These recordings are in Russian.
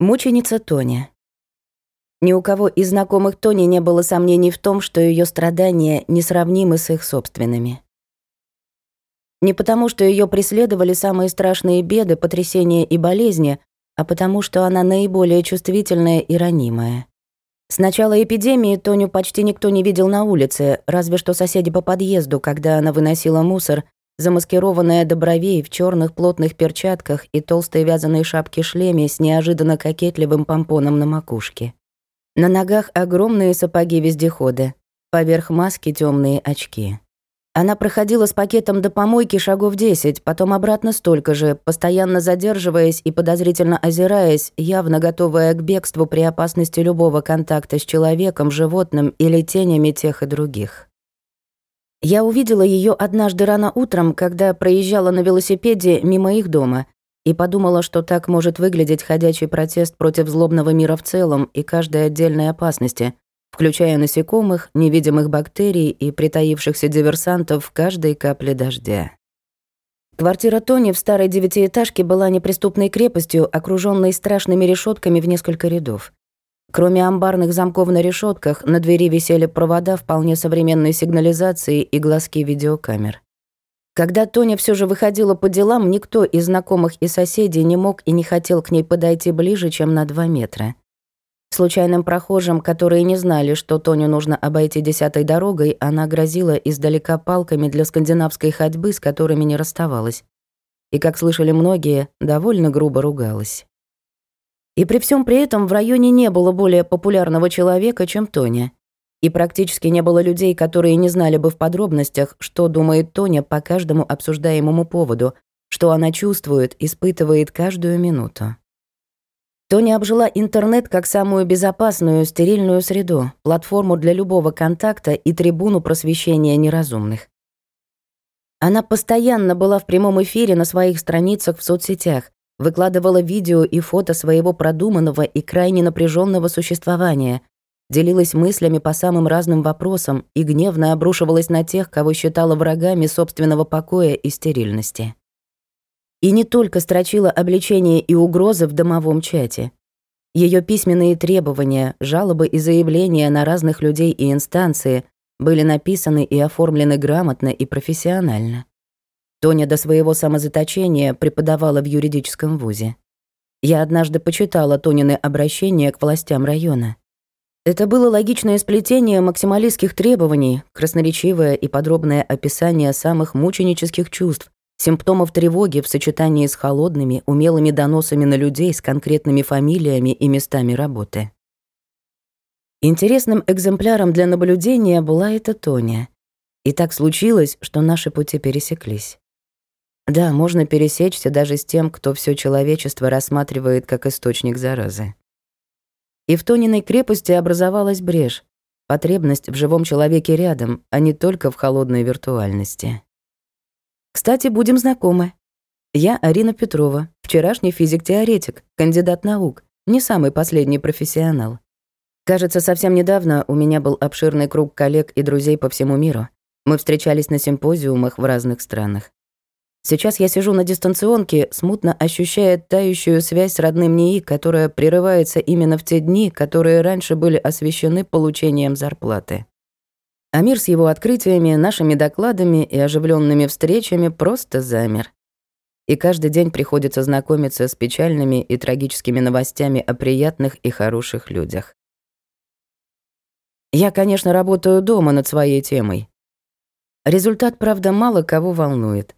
Мученица Тоня. Ни у кого из знакомых Тони не было сомнений в том, что ее страдания несравнимы с их собственными. Не потому, что ее преследовали самые страшные беды, потрясения и болезни, а потому, что она наиболее чувствительная и ранимая. С начала эпидемии Тоню почти никто не видел на улице, разве что соседи по подъезду, когда она выносила мусор замаскированная до бровей в черных плотных перчатках и толстой вязаной шапке-шлеме с неожиданно кокетливым помпоном на макушке. На ногах огромные сапоги вездехода, поверх маски темные очки. Она проходила с пакетом до помойки шагов десять, потом обратно столько же, постоянно задерживаясь и подозрительно озираясь, явно готовая к бегству при опасности любого контакта с человеком, животным или тенями тех и других. Я увидела ее однажды рано утром, когда проезжала на велосипеде мимо их дома, и подумала, что так может выглядеть ходячий протест против злобного мира в целом и каждой отдельной опасности, включая насекомых, невидимых бактерий и притаившихся диверсантов в каждой капле дождя. Квартира Тони в старой девятиэтажке была неприступной крепостью, окруженной страшными решетками в несколько рядов. Кроме амбарных замков на решетках, на двери висели провода вполне современной сигнализации и глазки видеокамер. Когда Тоня все же выходила по делам, никто из знакомых и соседей не мог и не хотел к ней подойти ближе, чем на два метра. Случайным прохожим, которые не знали, что Тоню нужно обойти десятой дорогой, она грозила издалека палками для скандинавской ходьбы, с которыми не расставалась. И, как слышали многие, довольно грубо ругалась. И при всем при этом в районе не было более популярного человека, чем Тоня. И практически не было людей, которые не знали бы в подробностях, что думает Тоня по каждому обсуждаемому поводу, что она чувствует, испытывает каждую минуту. Тоня обжила интернет как самую безопасную, стерильную среду, платформу для любого контакта и трибуну просвещения неразумных. Она постоянно была в прямом эфире на своих страницах в соцсетях, выкладывала видео и фото своего продуманного и крайне напряженного существования, делилась мыслями по самым разным вопросам и гневно обрушивалась на тех, кого считала врагами собственного покоя и стерильности. И не только строчила обличения и угрозы в домовом чате. Ее письменные требования, жалобы и заявления на разных людей и инстанции были написаны и оформлены грамотно и профессионально. Тоня до своего самозаточения преподавала в юридическом вузе. Я однажды почитала Тонины обращения к властям района. Это было логичное сплетение максималистских требований, красноречивое и подробное описание самых мученических чувств, симптомов тревоги в сочетании с холодными, умелыми доносами на людей с конкретными фамилиями и местами работы. Интересным экземпляром для наблюдения была эта Тоня. И так случилось, что наши пути пересеклись. Да, можно пересечься даже с тем, кто все человечество рассматривает как источник заразы. И в Тониной крепости образовалась брешь, потребность в живом человеке рядом, а не только в холодной виртуальности. Кстати, будем знакомы. Я Арина Петрова, вчерашний физик-теоретик, кандидат наук, не самый последний профессионал. Кажется, совсем недавно у меня был обширный круг коллег и друзей по всему миру. Мы встречались на симпозиумах в разных странах. Сейчас я сижу на дистанционке, смутно ощущая тающую связь с родным НИИ, которая прерывается именно в те дни, которые раньше были освещены получением зарплаты. А мир с его открытиями, нашими докладами и оживленными встречами просто замер. И каждый день приходится знакомиться с печальными и трагическими новостями о приятных и хороших людях. Я, конечно, работаю дома над своей темой. Результат, правда, мало кого волнует.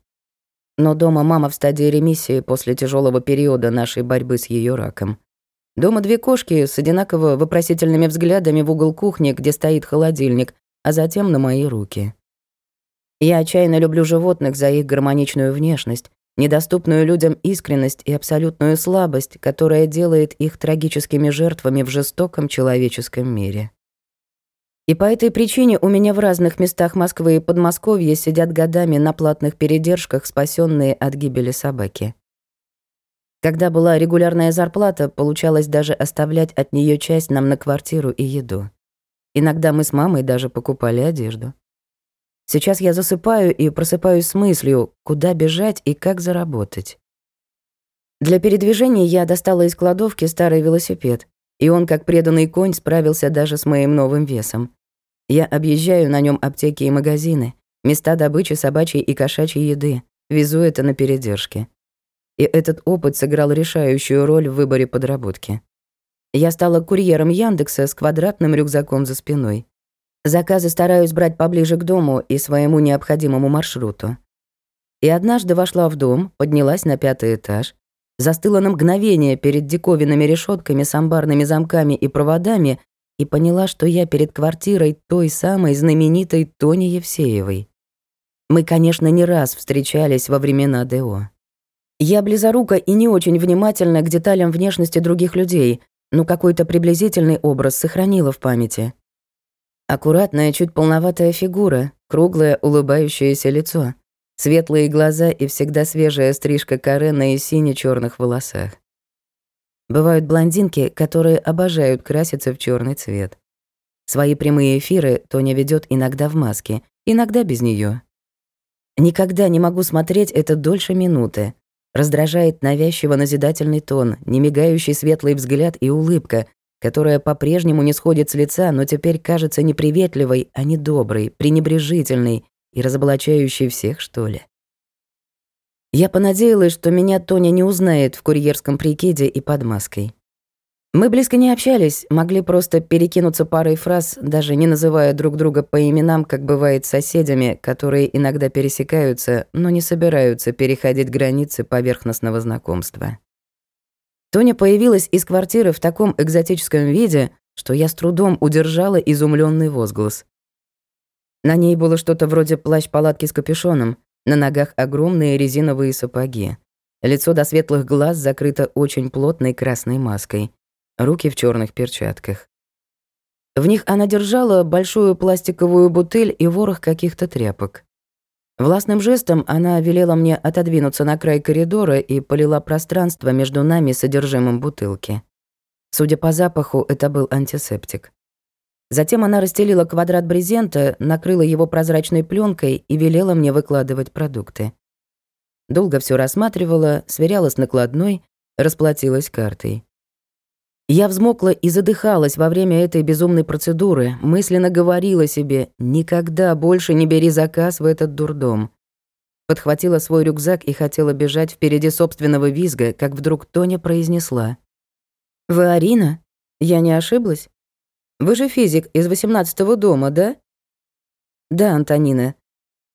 Но дома мама в стадии ремиссии после тяжелого периода нашей борьбы с ее раком. Дома две кошки с одинаково вопросительными взглядами в угол кухни, где стоит холодильник, а затем на мои руки. Я отчаянно люблю животных за их гармоничную внешность, недоступную людям искренность и абсолютную слабость, которая делает их трагическими жертвами в жестоком человеческом мире. И по этой причине у меня в разных местах Москвы и Подмосковья сидят годами на платных передержках, спасенные от гибели собаки. Когда была регулярная зарплата, получалось даже оставлять от нее часть нам на квартиру и еду. Иногда мы с мамой даже покупали одежду. Сейчас я засыпаю и просыпаюсь с мыслью, куда бежать и как заработать. Для передвижения я достала из кладовки старый велосипед, и он, как преданный конь, справился даже с моим новым весом. Я объезжаю на нем аптеки и магазины, места добычи собачьей и кошачьей еды, везу это на передержке. И этот опыт сыграл решающую роль в выборе подработки. Я стала курьером Яндекса с квадратным рюкзаком за спиной. Заказы стараюсь брать поближе к дому и своему необходимому маршруту. И однажды вошла в дом, поднялась на пятый этаж, застыла на мгновение перед диковинными решетками с амбарными замками и проводами и поняла, что я перед квартирой той самой знаменитой Тони Евсеевой. Мы, конечно, не раз встречались во времена ДО. Я близорука и не очень внимательна к деталям внешности других людей, но какой-то приблизительный образ сохранила в памяти. Аккуратная, чуть полноватая фигура, круглое улыбающееся лицо, светлые глаза и всегда свежая стрижка каре на и сине черных волосах. Бывают блондинки, которые обожают краситься в черный цвет. Свои прямые эфиры Тоня ведет иногда в маске, иногда без нее. Никогда не могу смотреть это дольше минуты, Раздражает навязчиво назидательный тон, немигающий светлый взгляд и улыбка, которая по-прежнему не сходит с лица, но теперь кажется неприветливой, а не доброй, пренебрежительной и разоблачающей всех, что ли. Я понадеялась, что меня Тоня не узнает в курьерском прикиде и под маской. Мы близко не общались, могли просто перекинуться парой фраз, даже не называя друг друга по именам, как бывает с соседями, которые иногда пересекаются, но не собираются переходить границы поверхностного знакомства. Тоня появилась из квартиры в таком экзотическом виде, что я с трудом удержала изумленный возглас. На ней было что-то вроде плащ-палатки с капюшоном, на ногах огромные резиновые сапоги. Лицо до светлых глаз закрыто очень плотной красной маской руки в черных перчатках. В них она держала большую пластиковую бутыль и ворох каких-то тряпок. Властным жестом она велела мне отодвинуться на край коридора и полила пространство между нами содержимым бутылки. Судя по запаху, это был антисептик. Затем она расстелила квадрат брезента, накрыла его прозрачной пленкой и велела мне выкладывать продукты. Долго все рассматривала, сверяла с накладной, расплатилась картой. Я взмокла и задыхалась во время этой безумной процедуры, мысленно говорила себе «никогда больше не бери заказ в этот дурдом». Подхватила свой рюкзак и хотела бежать впереди собственного визга, как вдруг Тоня произнесла. «Вы Арина? Я не ошиблась? Вы же физик из восемнадцатого дома, да?» «Да, Антонина.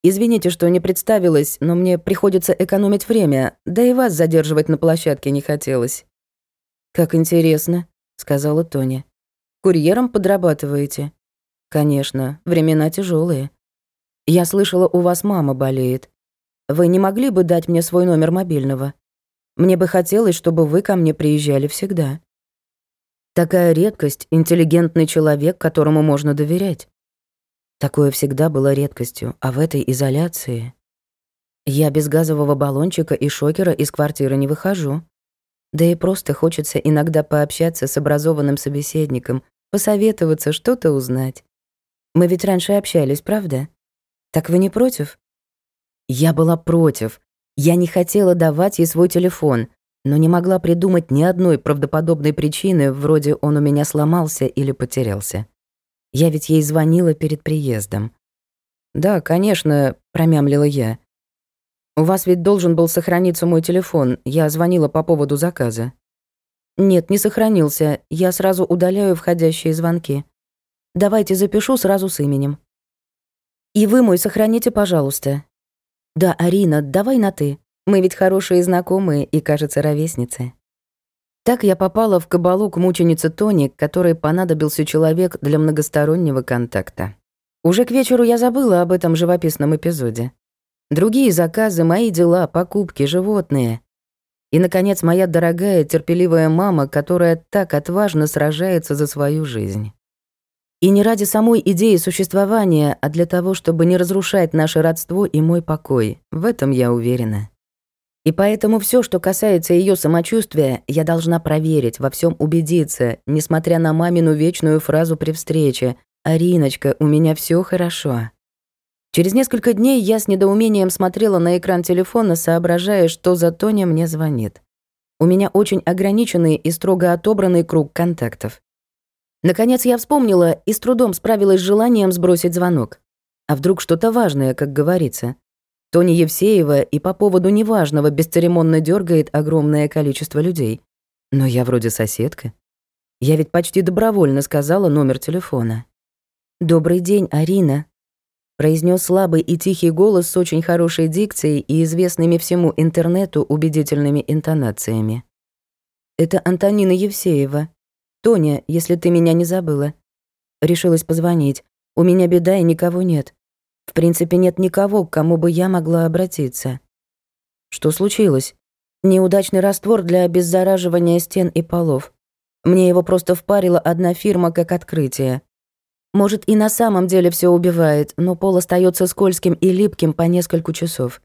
Извините, что не представилась, но мне приходится экономить время, да и вас задерживать на площадке не хотелось». «Как интересно», — сказала Тоня. «Курьером подрабатываете?» «Конечно, времена тяжелые. Я слышала, у вас мама болеет. Вы не могли бы дать мне свой номер мобильного? Мне бы хотелось, чтобы вы ко мне приезжали всегда. Такая редкость — интеллигентный человек, которому можно доверять. Такое всегда было редкостью, а в этой изоляции... Я без газового баллончика и шокера из квартиры не выхожу. Да и просто хочется иногда пообщаться с образованным собеседником, посоветоваться, что-то узнать. Мы ведь раньше общались, правда? Так вы не против? Я была против. Я не хотела давать ей свой телефон, но не могла придумать ни одной правдоподобной причины, вроде он у меня сломался или потерялся. Я ведь ей звонила перед приездом. «Да, конечно», — промямлила я. «У вас ведь должен был сохраниться мой телефон. Я звонила по поводу заказа». «Нет, не сохранился. Я сразу удаляю входящие звонки. Давайте запишу сразу с именем». «И вы мой сохраните, пожалуйста». «Да, Арина, давай на «ты». Мы ведь хорошие знакомые и, кажется, ровесницы». Так я попала в кабалу к мученице Тони, которой понадобился человек для многостороннего контакта. Уже к вечеру я забыла об этом живописном эпизоде. Другие заказы, мои дела, покупки, животные. И, наконец, моя дорогая, терпеливая мама, которая так отважно сражается за свою жизнь. И не ради самой идеи существования, а для того, чтобы не разрушать наше родство и мой покой. В этом я уверена. И поэтому все, что касается ее самочувствия, я должна проверить, во всем убедиться, несмотря на мамину вечную фразу при встрече «Ариночка, у меня все хорошо». Через несколько дней я с недоумением смотрела на экран телефона, соображая, что за Тоня мне звонит. У меня очень ограниченный и строго отобранный круг контактов. Наконец я вспомнила и с трудом справилась с желанием сбросить звонок. А вдруг что-то важное, как говорится. Тони Евсеева и по поводу неважного бесцеремонно дергает огромное количество людей. Но я вроде соседка. Я ведь почти добровольно сказала номер телефона. «Добрый день, Арина», — произнес слабый и тихий голос с очень хорошей дикцией и известными всему интернету убедительными интонациями. «Это Антонина Евсеева. Тоня, если ты меня не забыла. Решилась позвонить. У меня беда и никого нет. В принципе, нет никого, к кому бы я могла обратиться. Что случилось? Неудачный раствор для обеззараживания стен и полов. Мне его просто впарила одна фирма как открытие. Может, и на самом деле все убивает, но пол остается скользким и липким по несколько часов.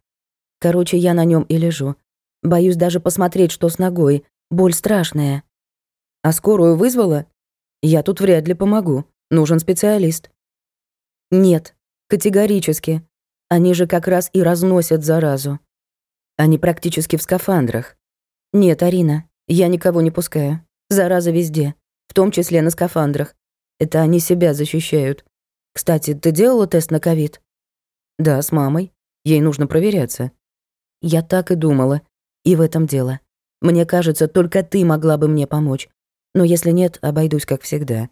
Короче, я на нем и лежу. Боюсь даже посмотреть, что с ногой. Боль страшная. А скорую вызвала? Я тут вряд ли помогу. Нужен специалист. Нет, Категорически. Они же как раз и разносят заразу. Они практически в скафандрах. Нет, Арина, я никого не пускаю. Зараза везде, в том числе на скафандрах. Это они себя защищают. Кстати, ты делала тест на ковид? Да, с мамой. Ей нужно проверяться. Я так и думала. И в этом дело. Мне кажется, только ты могла бы мне помочь. Но если нет, обойдусь как всегда.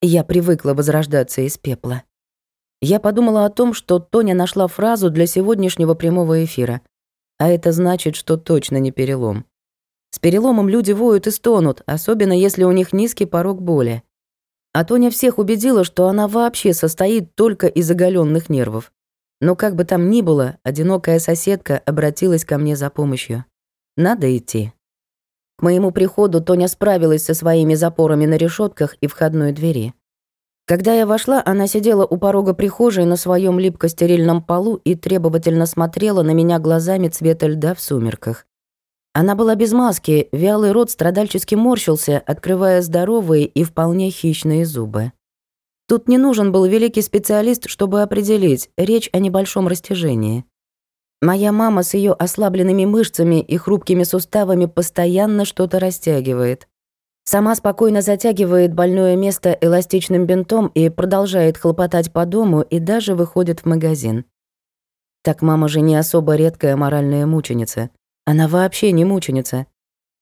Я привыкла возрождаться из пепла. Я подумала о том, что Тоня нашла фразу для сегодняшнего прямого эфира. А это значит, что точно не перелом. С переломом люди воют и стонут, особенно если у них низкий порог боли. А Тоня всех убедила, что она вообще состоит только из оголенных нервов. Но как бы там ни было, одинокая соседка обратилась ко мне за помощью. Надо идти. К моему приходу Тоня справилась со своими запорами на решетках и входной двери. Когда я вошла, она сидела у порога прихожей на своем липко-стерильном полу и требовательно смотрела на меня глазами цвета льда в сумерках. Она была без маски, вялый рот страдальчески морщился, открывая здоровые и вполне хищные зубы. Тут не нужен был великий специалист, чтобы определить, речь о небольшом растяжении. Моя мама с ее ослабленными мышцами и хрупкими суставами постоянно что-то растягивает. Сама спокойно затягивает больное место эластичным бинтом и продолжает хлопотать по дому и даже выходит в магазин. Так мама же не особо редкая моральная мученица. Она вообще не мученица.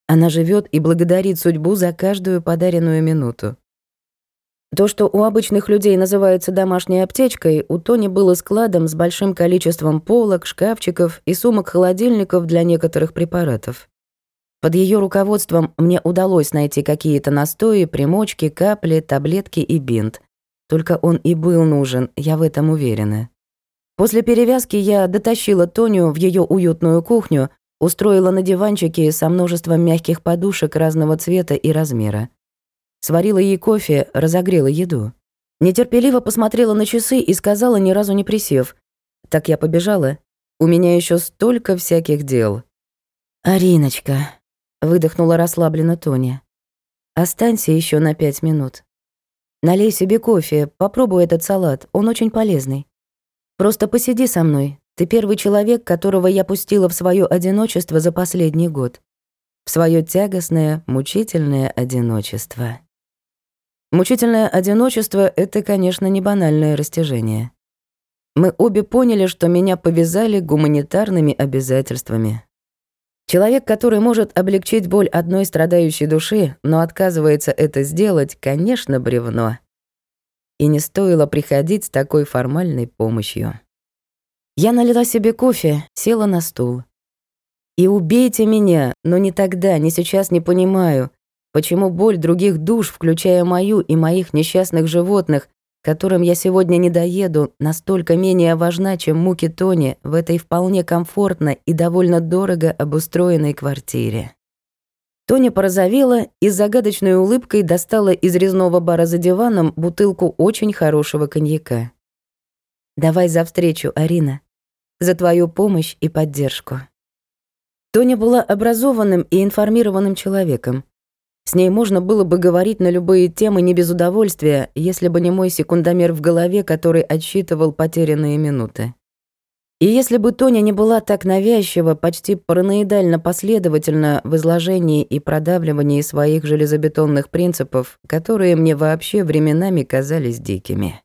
Она живет и благодарит судьбу за каждую подаренную минуту. То, что у обычных людей называется домашней аптечкой, у Тони было складом с большим количеством полок, шкафчиков и сумок-холодильников для некоторых препаратов. Под ее руководством мне удалось найти какие-то настои, примочки, капли, таблетки и бинт. Только он и был нужен, я в этом уверена. После перевязки я дотащила Тоню в ее уютную кухню, устроила на диванчике со множеством мягких подушек разного цвета и размера. Сварила ей кофе, разогрела еду. Нетерпеливо посмотрела на часы и сказала, ни разу не присев. «Так я побежала. У меня еще столько всяких дел». «Ариночка», выдохнула расслабленно Тоня. Останься еще на пять минут. Налей себе кофе, попробуй этот салат, он очень полезный. Просто посиди со мной. Ты первый человек, которого я пустила в свое одиночество за последний год. В свое тягостное, мучительное одиночество. Мучительное одиночество — это, конечно, не банальное растяжение. Мы обе поняли, что меня повязали гуманитарными обязательствами. Человек, который может облегчить боль одной страдающей души, но отказывается это сделать, конечно, бревно. И не стоило приходить с такой формальной помощью. Я налила себе кофе, села на стул. И убейте меня, но ни тогда, ни сейчас не понимаю, почему боль других душ, включая мою и моих несчастных животных, которым я сегодня не доеду, настолько менее важна, чем муки Тони в этой вполне комфортно и довольно дорого обустроенной квартире. Тоня порозовела и с загадочной улыбкой достала из резного бара за диваном бутылку очень хорошего коньяка. «Давай за встречу, Арина. За твою помощь и поддержку». Тоня была образованным и информированным человеком, с ней можно было бы говорить на любые темы не без удовольствия, если бы не мой секундомер в голове, который отсчитывал потерянные минуты. И если бы Тоня не была так навязчива, почти параноидально последовательна в изложении и продавливании своих железобетонных принципов, которые мне вообще временами казались дикими.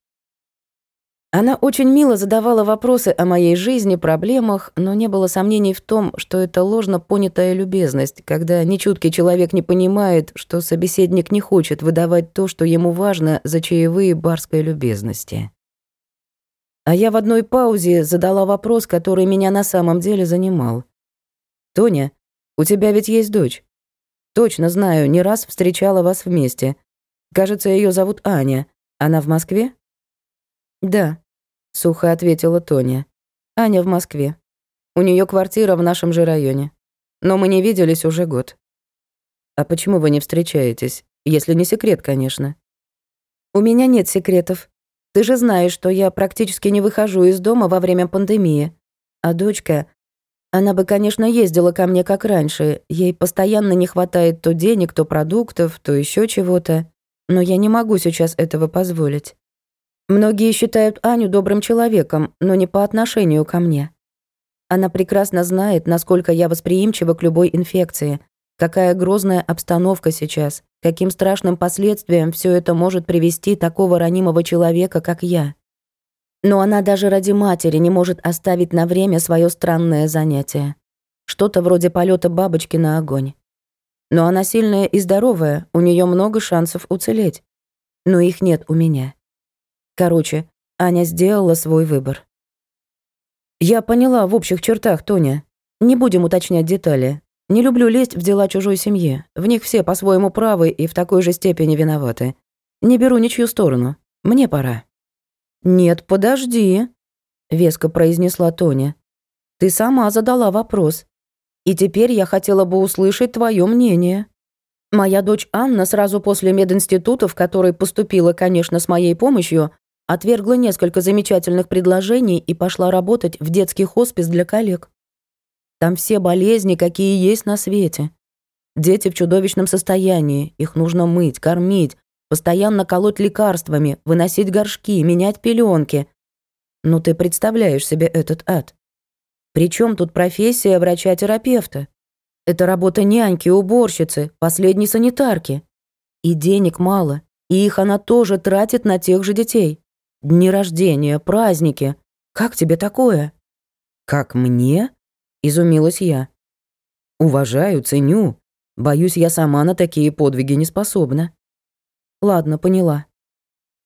Она очень мило задавала вопросы о моей жизни, проблемах, но не было сомнений в том, что это ложно понятая любезность, когда нечуткий человек не понимает, что собеседник не хочет выдавать то, что ему важно за чаевые барской любезности. А я в одной паузе задала вопрос, который меня на самом деле занимал. «Тоня, у тебя ведь есть дочь?» «Точно знаю, не раз встречала вас вместе. Кажется, ее зовут Аня. Она в Москве?» «Да», — сухо ответила Тоня. «Аня в Москве. У нее квартира в нашем же районе. Но мы не виделись уже год». «А почему вы не встречаетесь? Если не секрет, конечно». «У меня нет секретов», ты же знаешь, что я практически не выхожу из дома во время пандемии. А дочка... Она бы, конечно, ездила ко мне как раньше. Ей постоянно не хватает то денег, то продуктов, то еще чего-то. Но я не могу сейчас этого позволить. Многие считают Аню добрым человеком, но не по отношению ко мне. Она прекрасно знает, насколько я восприимчива к любой инфекции, какая грозная обстановка сейчас, каким страшным последствиям все это может привести такого ранимого человека, как я. Но она даже ради матери не может оставить на время свое странное занятие. Что-то вроде полета бабочки на огонь. Но она сильная и здоровая, у нее много шансов уцелеть. Но их нет у меня. Короче, Аня сделала свой выбор. Я поняла в общих чертах, Тоня. Не будем уточнять детали. Не люблю лезть в дела чужой семьи. В них все по-своему правы и в такой же степени виноваты. Не беру ничью сторону. Мне пора». «Нет, подожди», — веско произнесла Тоня. «Ты сама задала вопрос. И теперь я хотела бы услышать твое мнение. Моя дочь Анна сразу после мединститута, в который поступила, конечно, с моей помощью, отвергла несколько замечательных предложений и пошла работать в детский хоспис для коллег. Там все болезни, какие есть на свете. Дети в чудовищном состоянии, их нужно мыть, кормить, постоянно колоть лекарствами, выносить горшки, менять пеленки. Ну ты представляешь себе этот ад. Причем тут профессия врача-терапевта? Это работа няньки, уборщицы, последней санитарки. И денег мало, и их она тоже тратит на тех же детей. Дни рождения, праздники. Как тебе такое? Как мне? Изумилась я. Уважаю, ценю. Боюсь, я сама на такие подвиги не способна. Ладно, поняла.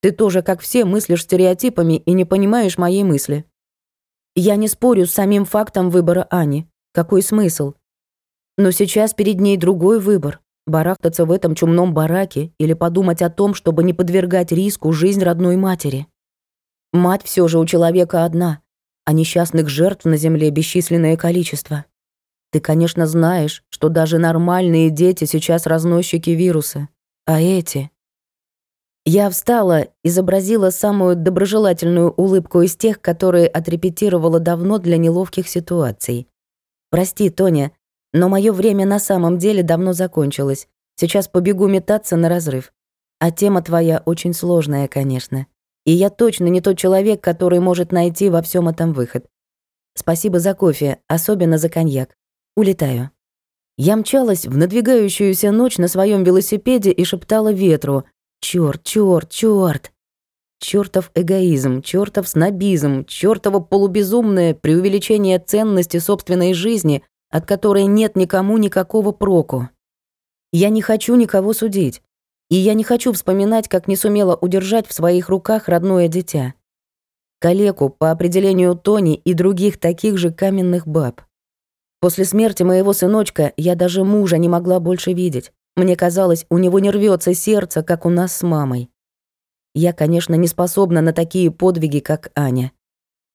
Ты тоже, как все, мыслишь стереотипами и не понимаешь моей мысли. Я не спорю с самим фактом выбора Ани. Какой смысл? Но сейчас перед ней другой выбор. Барахтаться в этом чумном бараке или подумать о том, чтобы не подвергать риску жизнь родной матери. Мать все же у человека одна, а несчастных жертв на Земле бесчисленное количество. Ты, конечно, знаешь, что даже нормальные дети сейчас разносчики вируса. А эти... Я встала, изобразила самую доброжелательную улыбку из тех, которые отрепетировала давно для неловких ситуаций. «Прости, Тоня, но мое время на самом деле давно закончилось. Сейчас побегу метаться на разрыв. А тема твоя очень сложная, конечно. И я точно не тот человек, который может найти во всем этом выход. Спасибо за кофе, особенно за коньяк. Улетаю. Я мчалась в надвигающуюся ночь на своем велосипеде и шептала ветру «Чёрт, чёрт, чёрт!» Чёртов эгоизм, чёртов снобизм, чёртово полубезумное преувеличение ценности собственной жизни, от которой нет никому никакого проку. Я не хочу никого судить. И я не хочу вспоминать, как не сумела удержать в своих руках родное дитя. Калеку, по определению Тони и других таких же каменных баб. После смерти моего сыночка я даже мужа не могла больше видеть. Мне казалось, у него не рвется сердце, как у нас с мамой. Я, конечно, не способна на такие подвиги, как Аня.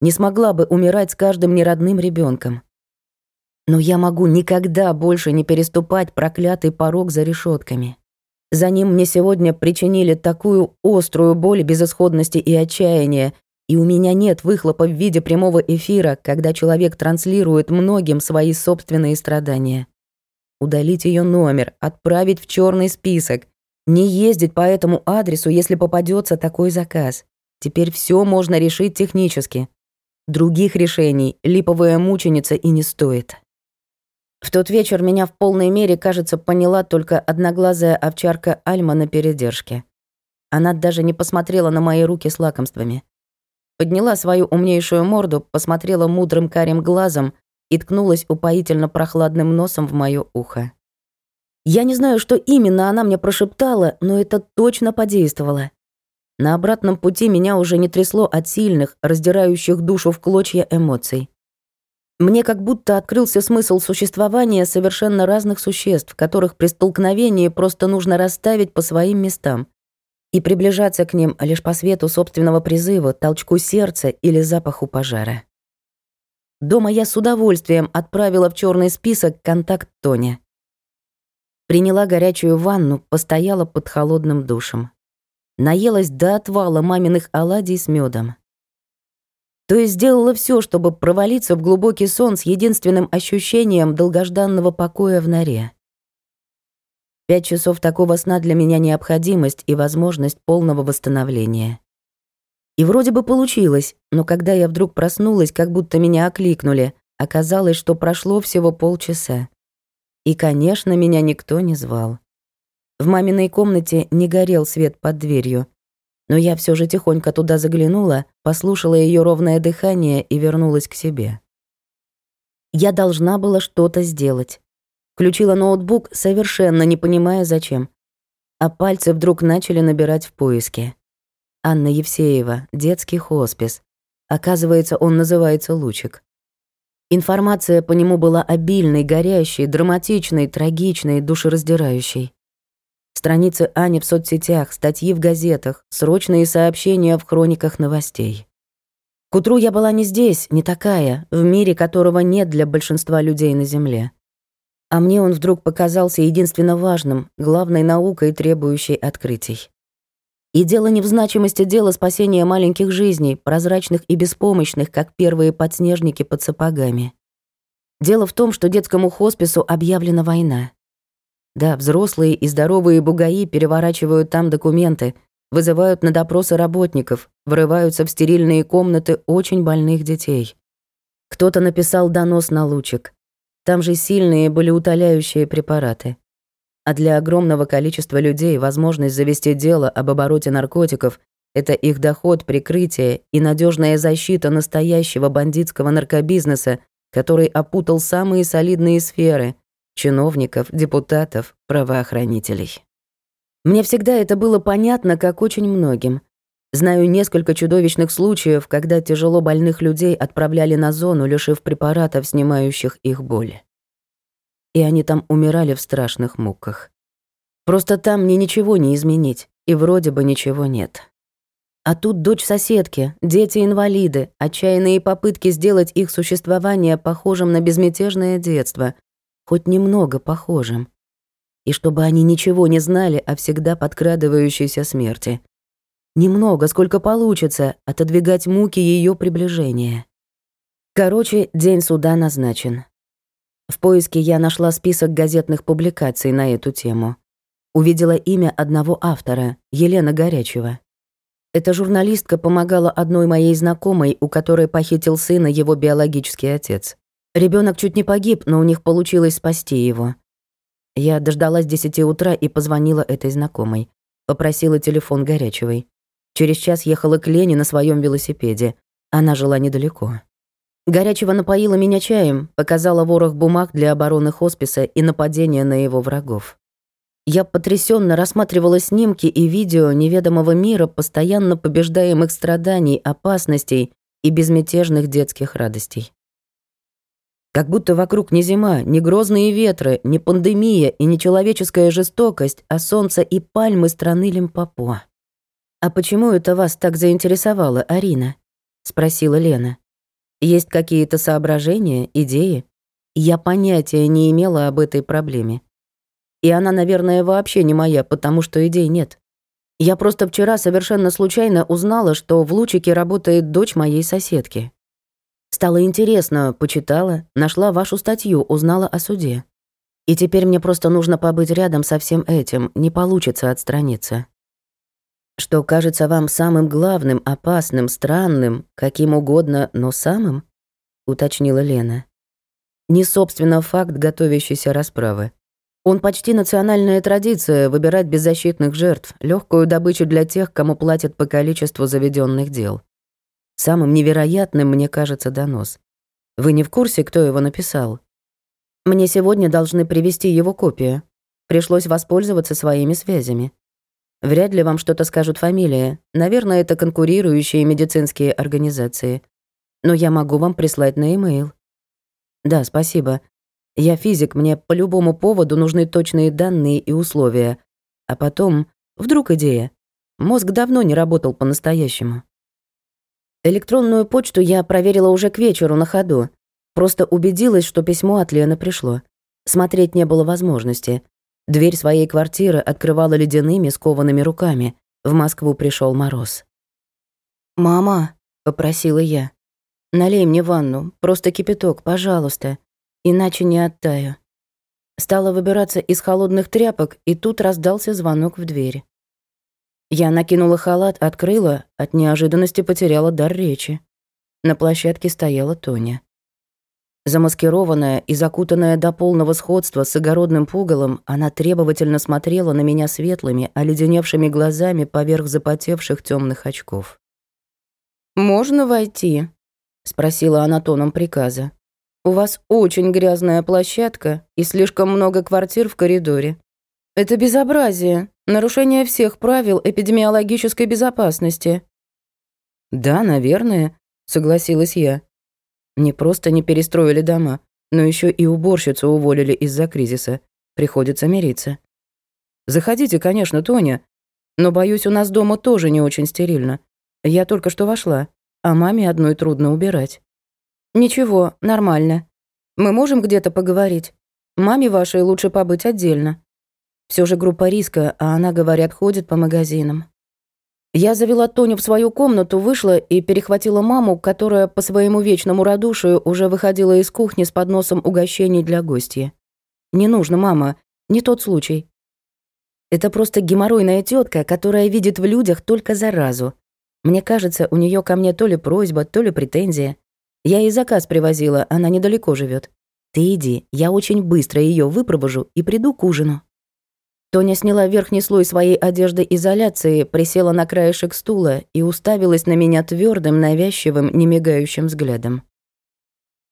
Не смогла бы умирать с каждым неродным ребенком. Но я могу никогда больше не переступать проклятый порог за решетками. За ним мне сегодня причинили такую острую боль безысходности и отчаяния, и у меня нет выхлопа в виде прямого эфира, когда человек транслирует многим свои собственные страдания. Удалить ее номер, отправить в черный список, не ездить по этому адресу, если попадется такой заказ. Теперь все можно решить технически. Других решений липовая мученица и не стоит. В тот вечер меня в полной мере, кажется, поняла только одноглазая овчарка Альма на передержке. Она даже не посмотрела на мои руки с лакомствами. Подняла свою умнейшую морду, посмотрела мудрым карим глазом и ткнулась упоительно прохладным носом в моё ухо. Я не знаю, что именно она мне прошептала, но это точно подействовало. На обратном пути меня уже не трясло от сильных, раздирающих душу в клочья эмоций. Мне как будто открылся смысл существования совершенно разных существ, которых при столкновении просто нужно расставить по своим местам и приближаться к ним лишь по свету собственного призыва, толчку сердца или запаху пожара. Дома я с удовольствием отправила в черный список контакт Тони. Приняла горячую ванну, постояла под холодным душем. Наелась до отвала маминых оладий с медом. То есть сделала все, чтобы провалиться в глубокий сон с единственным ощущением долгожданного покоя в норе. Пять часов такого сна для меня необходимость и возможность полного восстановления. И вроде бы получилось, но когда я вдруг проснулась, как будто меня окликнули, оказалось, что прошло всего полчаса. И, конечно, меня никто не звал. В маминой комнате не горел свет под дверью, но я все же тихонько туда заглянула, послушала ее ровное дыхание и вернулась к себе. Я должна была что-то сделать. Включила ноутбук, совершенно не понимая, зачем. А пальцы вдруг начали набирать в поиске. Анна Евсеева, детский хоспис. Оказывается, он называется «Лучик». Информация по нему была обильной, горящей, драматичной, трагичной, душераздирающей. Страницы Ани в соцсетях, статьи в газетах, срочные сообщения в хрониках новостей. К утру я была не здесь, не такая, в мире которого нет для большинства людей на Земле. А мне он вдруг показался единственно важным, главной наукой, требующей открытий. И дело не в значимости дела спасения маленьких жизней, прозрачных и беспомощных, как первые подснежники под сапогами. Дело в том, что детскому хоспису объявлена война. Да, взрослые и здоровые бугаи переворачивают там документы, вызывают на допросы работников, врываются в стерильные комнаты очень больных детей. Кто-то написал донос на лучик. Там же сильные были утоляющие препараты. А для огромного количества людей возможность завести дело об обороте наркотиков — это их доход, прикрытие и надежная защита настоящего бандитского наркобизнеса, который опутал самые солидные сферы — чиновников, депутатов, правоохранителей. Мне всегда это было понятно, как очень многим. Знаю несколько чудовищных случаев, когда тяжело больных людей отправляли на зону, лишив препаратов, снимающих их боль и они там умирали в страшных муках. Просто там мне ничего не изменить, и вроде бы ничего нет. А тут дочь соседки, дети-инвалиды, отчаянные попытки сделать их существование похожим на безмятежное детство, хоть немного похожим. И чтобы они ничего не знали о всегда подкрадывающейся смерти. Немного, сколько получится, отодвигать муки ее приближения. Короче, день суда назначен. В поиске я нашла список газетных публикаций на эту тему. Увидела имя одного автора, Елена Горячева. Эта журналистка помогала одной моей знакомой, у которой похитил сына его биологический отец. Ребенок чуть не погиб, но у них получилось спасти его. Я дождалась 10 утра и позвонила этой знакомой. Попросила телефон Горячевой. Через час ехала к Лене на своем велосипеде. Она жила недалеко. Горячего напоила меня чаем, показала ворох бумаг для обороны хосписа и нападения на его врагов. Я потрясенно рассматривала снимки и видео неведомого мира, постоянно побеждаемых страданий, опасностей и безмятежных детских радостей. Как будто вокруг не зима, не грозные ветры, не пандемия и не человеческая жестокость, а солнце и пальмы страны Лимпопо. «А почему это вас так заинтересовало, Арина?» — спросила Лена. Есть какие-то соображения, идеи? Я понятия не имела об этой проблеме. И она, наверное, вообще не моя, потому что идей нет. Я просто вчера совершенно случайно узнала, что в Лучике работает дочь моей соседки. Стало интересно, почитала, нашла вашу статью, узнала о суде. И теперь мне просто нужно побыть рядом со всем этим, не получится отстраниться. Что кажется вам самым главным, опасным, странным, каким угодно, но самым? Уточнила Лена. Не, собственно, факт готовящейся расправы. Он почти национальная традиция выбирать беззащитных жертв, легкую добычу для тех, кому платят по количеству заведенных дел. Самым невероятным, мне кажется, донос. Вы не в курсе, кто его написал? Мне сегодня должны привести его копию. Пришлось воспользоваться своими связями. Вряд ли вам что-то скажут фамилии. Наверное, это конкурирующие медицинские организации. Но я могу вам прислать на e-mail. Да, спасибо. Я физик, мне по любому поводу нужны точные данные и условия. А потом, вдруг идея. Мозг давно не работал по-настоящему. Электронную почту я проверила уже к вечеру на ходу. Просто убедилась, что письмо от Лены пришло. Смотреть не было возможности. Дверь своей квартиры открывала ледяными, скованными руками. В Москву пришел мороз. «Мама», — попросила я, — «налей мне ванну, просто кипяток, пожалуйста, иначе не оттаю». Стала выбираться из холодных тряпок, и тут раздался звонок в дверь. Я накинула халат, открыла, от неожиданности потеряла дар речи. На площадке стояла Тоня. Замаскированная и закутанная до полного сходства с огородным пугалом, она требовательно смотрела на меня светлыми, оледеневшими глазами поверх запотевших темных очков. «Можно войти?» — спросила она тоном приказа. «У вас очень грязная площадка и слишком много квартир в коридоре. Это безобразие, нарушение всех правил эпидемиологической безопасности. Да, наверное, согласилась я. Не просто не перестроили дома, но еще и уборщицу уволили из-за кризиса. Приходится мириться. Заходите, конечно, Тоня, но боюсь, у нас дома тоже не очень стерильно. Я только что вошла, а маме одной трудно убирать. Ничего, нормально. Мы можем где-то поговорить. Маме вашей лучше побыть отдельно. Все же группа риска, а она, говорят, ходит по магазинам. Я завела Тоню в свою комнату, вышла и перехватила маму, которая по своему вечному радушию уже выходила из кухни с подносом угощений для гостья. «Не нужно, мама, не тот случай. Это просто геморройная тетка, которая видит в людях только заразу. Мне кажется, у нее ко мне то ли просьба, то ли претензия. Я ей заказ привозила, она недалеко живет. Ты иди, я очень быстро ее выпровожу и приду к ужину». Тоня сняла верхний слой своей одежды изоляции, присела на краешек стула и уставилась на меня твердым, навязчивым, немигающим взглядом.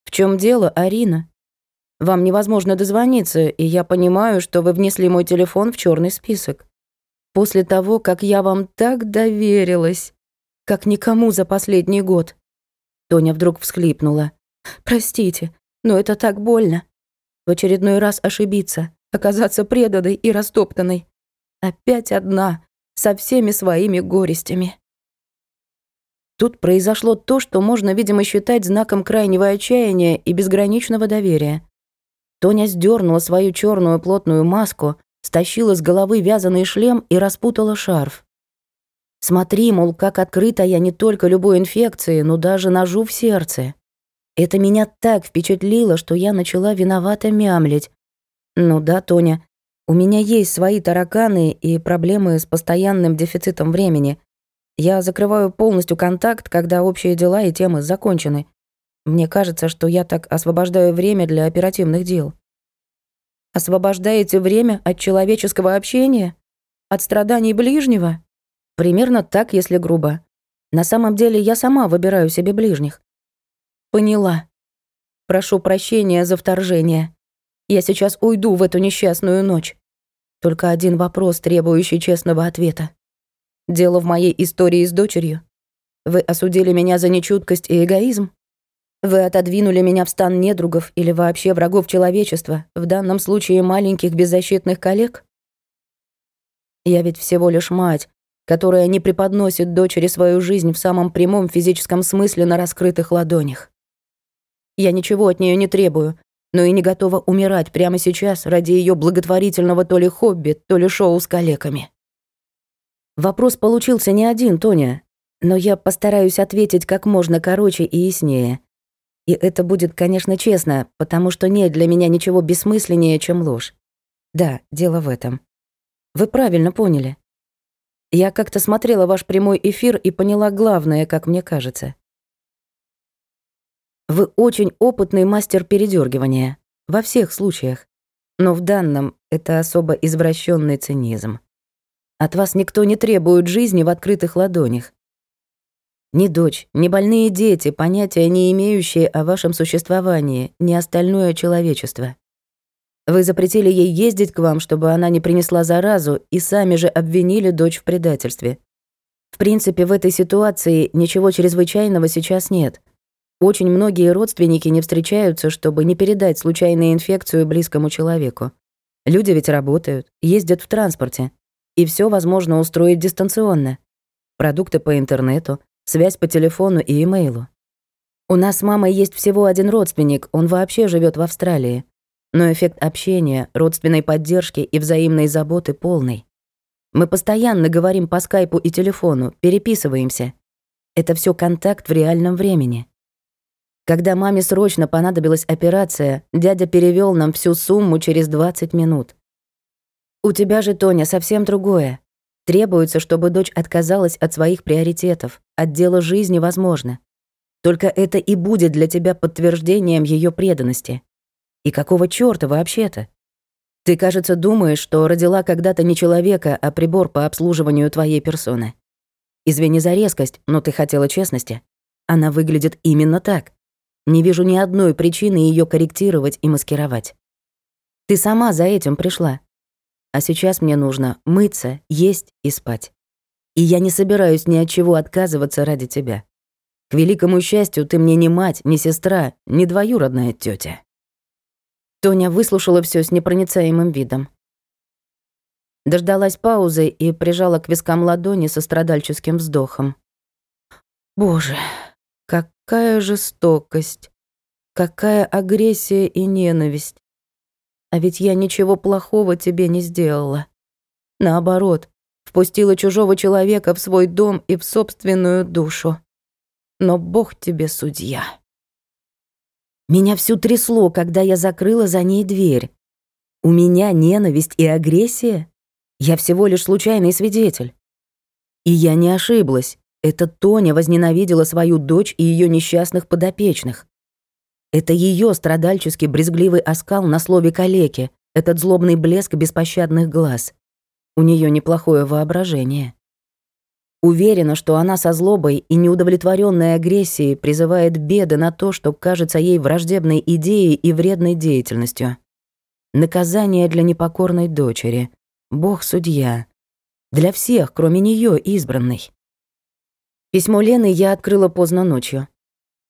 «В чем дело, Арина? Вам невозможно дозвониться, и я понимаю, что вы внесли мой телефон в черный список. После того, как я вам так доверилась, как никому за последний год». Тоня вдруг всхлипнула. «Простите, но это так больно. В очередной раз ошибиться, оказаться преданной и растоптанной. Опять одна, со всеми своими горестями. Тут произошло то, что можно, видимо, считать знаком крайнего отчаяния и безграничного доверия. Тоня сдернула свою черную плотную маску, стащила с головы вязаный шлем и распутала шарф. Смотри, мол, как открыта я не только любой инфекции, но даже ножу в сердце. Это меня так впечатлило, что я начала виновато мямлить, ну да, Тоня, у меня есть свои тараканы и проблемы с постоянным дефицитом времени. Я закрываю полностью контакт, когда общие дела и темы закончены. Мне кажется, что я так освобождаю время для оперативных дел. Освобождаете время от человеческого общения? От страданий ближнего? Примерно так, если грубо. На самом деле я сама выбираю себе ближних. Поняла. Прошу прощения за вторжение. Я сейчас уйду в эту несчастную ночь. Только один вопрос, требующий честного ответа. Дело в моей истории с дочерью. Вы осудили меня за нечуткость и эгоизм? Вы отодвинули меня в стан недругов или вообще врагов человечества, в данном случае маленьких беззащитных коллег? Я ведь всего лишь мать, которая не преподносит дочери свою жизнь в самом прямом физическом смысле на раскрытых ладонях. Я ничего от нее не требую, но и не готова умирать прямо сейчас ради ее благотворительного то ли хобби, то ли шоу с калеками. Вопрос получился не один, Тоня, но я постараюсь ответить как можно короче и яснее. И это будет, конечно, честно, потому что нет для меня ничего бессмысленнее, чем ложь. Да, дело в этом. Вы правильно поняли. Я как-то смотрела ваш прямой эфир и поняла главное, как мне кажется. Вы очень опытный мастер передергивания во всех случаях, но в данном это особо извращенный цинизм. От вас никто не требует жизни в открытых ладонях. Ни дочь, ни больные дети, понятия не имеющие о вашем существовании, ни остальное человечество. Вы запретили ей ездить к вам, чтобы она не принесла заразу, и сами же обвинили дочь в предательстве. В принципе, в этой ситуации ничего чрезвычайного сейчас нет. Очень многие родственники не встречаются, чтобы не передать случайную инфекцию близкому человеку. Люди ведь работают, ездят в транспорте. И все возможно устроить дистанционно. Продукты по интернету, связь по телефону и имейлу. У нас с мамой есть всего один родственник, он вообще живет в Австралии. Но эффект общения, родственной поддержки и взаимной заботы полный. Мы постоянно говорим по скайпу и телефону, переписываемся. Это все контакт в реальном времени. Когда маме срочно понадобилась операция, дядя перевел нам всю сумму через 20 минут. У тебя же, Тоня, совсем другое. Требуется, чтобы дочь отказалась от своих приоритетов, от дела жизни возможно. Только это и будет для тебя подтверждением ее преданности. И какого чёрта вообще-то? Ты, кажется, думаешь, что родила когда-то не человека, а прибор по обслуживанию твоей персоны. Извини за резкость, но ты хотела честности. Она выглядит именно так. Не вижу ни одной причины ее корректировать и маскировать. Ты сама за этим пришла. А сейчас мне нужно мыться, есть и спать. И я не собираюсь ни от чего отказываться ради тебя. К великому счастью, ты мне не мать, не сестра, не двоюродная тетя. Тоня выслушала все с непроницаемым видом. Дождалась паузы и прижала к вискам ладони со страдальческим вздохом. Боже, Какая жестокость, какая агрессия и ненависть. А ведь я ничего плохого тебе не сделала. Наоборот, впустила чужого человека в свой дом и в собственную душу. Но Бог тебе судья. Меня всю трясло, когда я закрыла за ней дверь. У меня ненависть и агрессия? Я всего лишь случайный свидетель. И я не ошиблась. Это Тоня возненавидела свою дочь и ее несчастных подопечных. Это ее страдальческий брезгливый оскал на слове калеки, этот злобный блеск беспощадных глаз. У нее неплохое воображение. Уверена, что она со злобой и неудовлетворенной агрессией призывает беды на то, что кажется ей враждебной идеей и вредной деятельностью. Наказание для непокорной дочери. Бог-судья. Для всех, кроме нее избранной. Письмо Лены я открыла поздно ночью.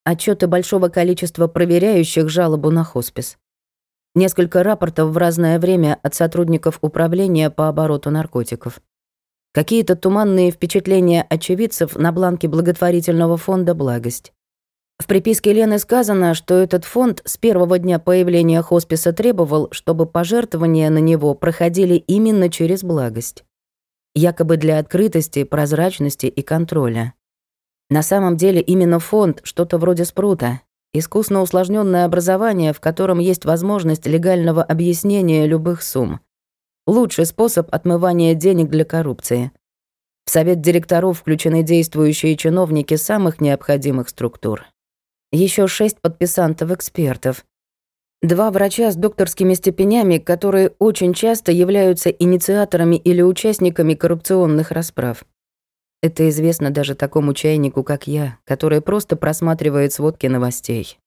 Отчеты большого количества проверяющих жалобу на хоспис. Несколько рапортов в разное время от сотрудников управления по обороту наркотиков. Какие-то туманные впечатления очевидцев на бланке благотворительного фонда «Благость». В приписке Лены сказано, что этот фонд с первого дня появления хосписа требовал, чтобы пожертвования на него проходили именно через благость. Якобы для открытости, прозрачности и контроля. На самом деле именно фонд что-то вроде спрута, искусно усложненное образование, в котором есть возможность легального объяснения любых сумм. Лучший способ отмывания денег для коррупции. В совет директоров включены действующие чиновники самых необходимых структур. Еще шесть подписантов-экспертов. Два врача с докторскими степенями, которые очень часто являются инициаторами или участниками коррупционных расправ. Это известно даже такому чайнику, как я, который просто просматривает сводки новостей.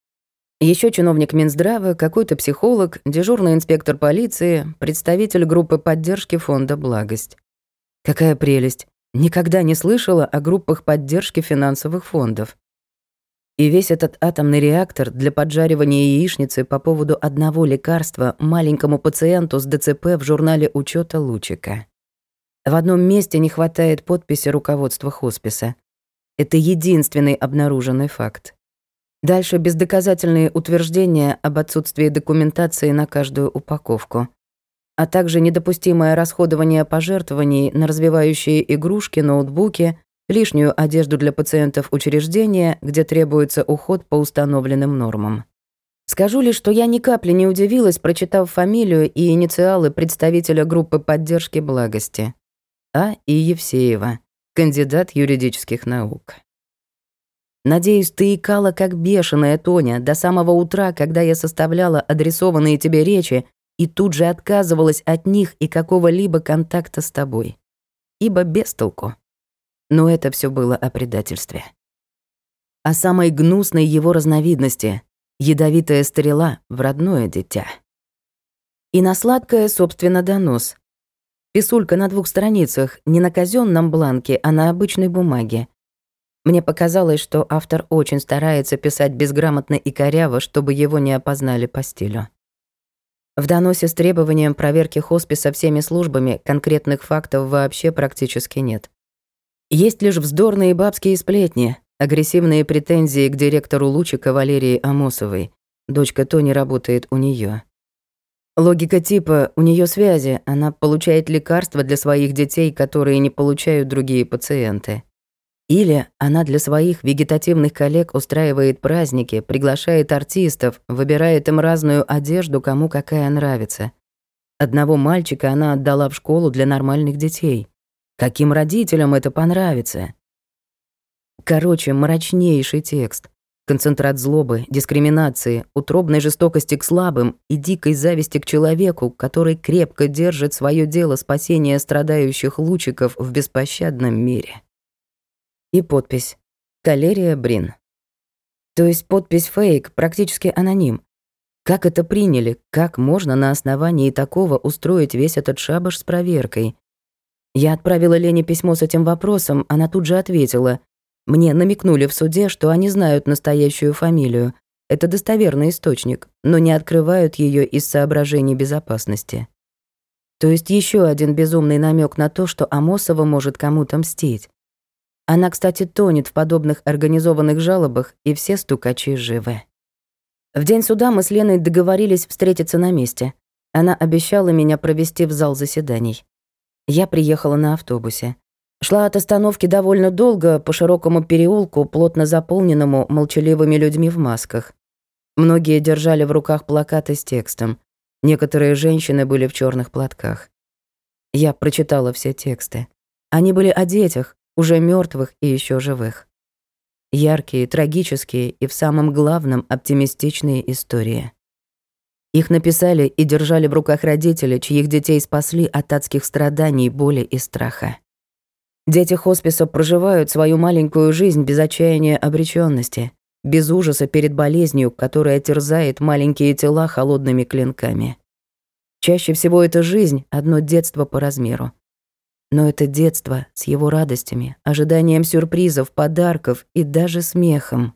Еще чиновник Минздрава, какой-то психолог, дежурный инспектор полиции, представитель группы поддержки фонда «Благость». Какая прелесть! Никогда не слышала о группах поддержки финансовых фондов. И весь этот атомный реактор для поджаривания яичницы по поводу одного лекарства маленькому пациенту с ДЦП в журнале учета Лучика. В одном месте не хватает подписи руководства хосписа. Это единственный обнаруженный факт. Дальше бездоказательные утверждения об отсутствии документации на каждую упаковку, а также недопустимое расходование пожертвований на развивающие игрушки, ноутбуки, лишнюю одежду для пациентов учреждения, где требуется уход по установленным нормам. Скажу лишь, что я ни капли не удивилась, прочитав фамилию и инициалы представителя группы поддержки благости. А. И. Евсеева, кандидат юридических наук. Надеюсь, ты икала как бешеная, Тоня, до самого утра, когда я составляла адресованные тебе речи и тут же отказывалась от них и какого-либо контакта с тобой. Ибо без толку. Но это все было о предательстве. О самой гнусной его разновидности — ядовитая стрела в родное дитя. И на сладкое, собственно, донос. Писулька на двух страницах, не на казенном бланке, а на обычной бумаге. Мне показалось, что автор очень старается писать безграмотно и коряво, чтобы его не опознали по стилю. В доносе с требованием проверки хосписа всеми службами конкретных фактов вообще практически нет. Есть лишь вздорные бабские сплетни, агрессивные претензии к директору Лучика Валерии Амосовой. Дочка Тони работает у нее. Логика типа «у нее связи, она получает лекарства для своих детей, которые не получают другие пациенты». Или она для своих вегетативных коллег устраивает праздники, приглашает артистов, выбирает им разную одежду, кому какая нравится. Одного мальчика она отдала в школу для нормальных детей. Каким родителям это понравится? Короче, мрачнейший текст. Концентрат злобы, дискриминации, утробной жестокости к слабым и дикой зависти к человеку, который крепко держит свое дело спасения страдающих лучиков в беспощадном мире. И подпись. Калерия Брин. То есть подпись фейк, практически аноним. Как это приняли? Как можно на основании такого устроить весь этот шабаш с проверкой? Я отправила Лене письмо с этим вопросом, она тут же ответила — мне намекнули в суде, что они знают настоящую фамилию. Это достоверный источник, но не открывают ее из соображений безопасности. То есть еще один безумный намек на то, что Амосова может кому-то мстить. Она, кстати, тонет в подобных организованных жалобах, и все стукачи живы. В день суда мы с Леной договорились встретиться на месте. Она обещала меня провести в зал заседаний. Я приехала на автобусе. Шла от остановки довольно долго по широкому переулку, плотно заполненному молчаливыми людьми в масках. Многие держали в руках плакаты с текстом. Некоторые женщины были в черных платках. Я прочитала все тексты. Они были о детях, уже мертвых и еще живых. Яркие, трагические и в самом главном оптимистичные истории. Их написали и держали в руках родители, чьих детей спасли от адских страданий, боли и страха. Дети хосписа проживают свою маленькую жизнь без отчаяния обречённости, без ужаса перед болезнью, которая терзает маленькие тела холодными клинками. Чаще всего это жизнь, одно детство по размеру. Но это детство с его радостями, ожиданием сюрпризов, подарков и даже смехом.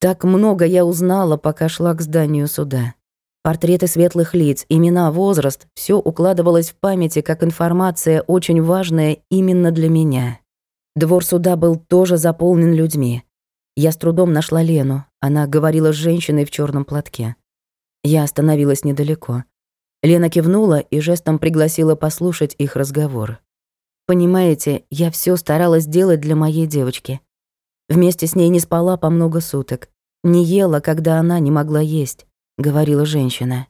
Так много я узнала, пока шла к зданию суда. Портреты светлых лиц, имена, возраст — все укладывалось в памяти как информация, очень важная именно для меня. Двор суда был тоже заполнен людьми. Я с трудом нашла Лену. Она говорила с женщиной в черном платке. Я остановилась недалеко. Лена кивнула и жестом пригласила послушать их разговор. Понимаете, я все старалась делать для моей девочки. Вместе с ней не спала по много суток. Не ела, когда она не могла есть говорила женщина.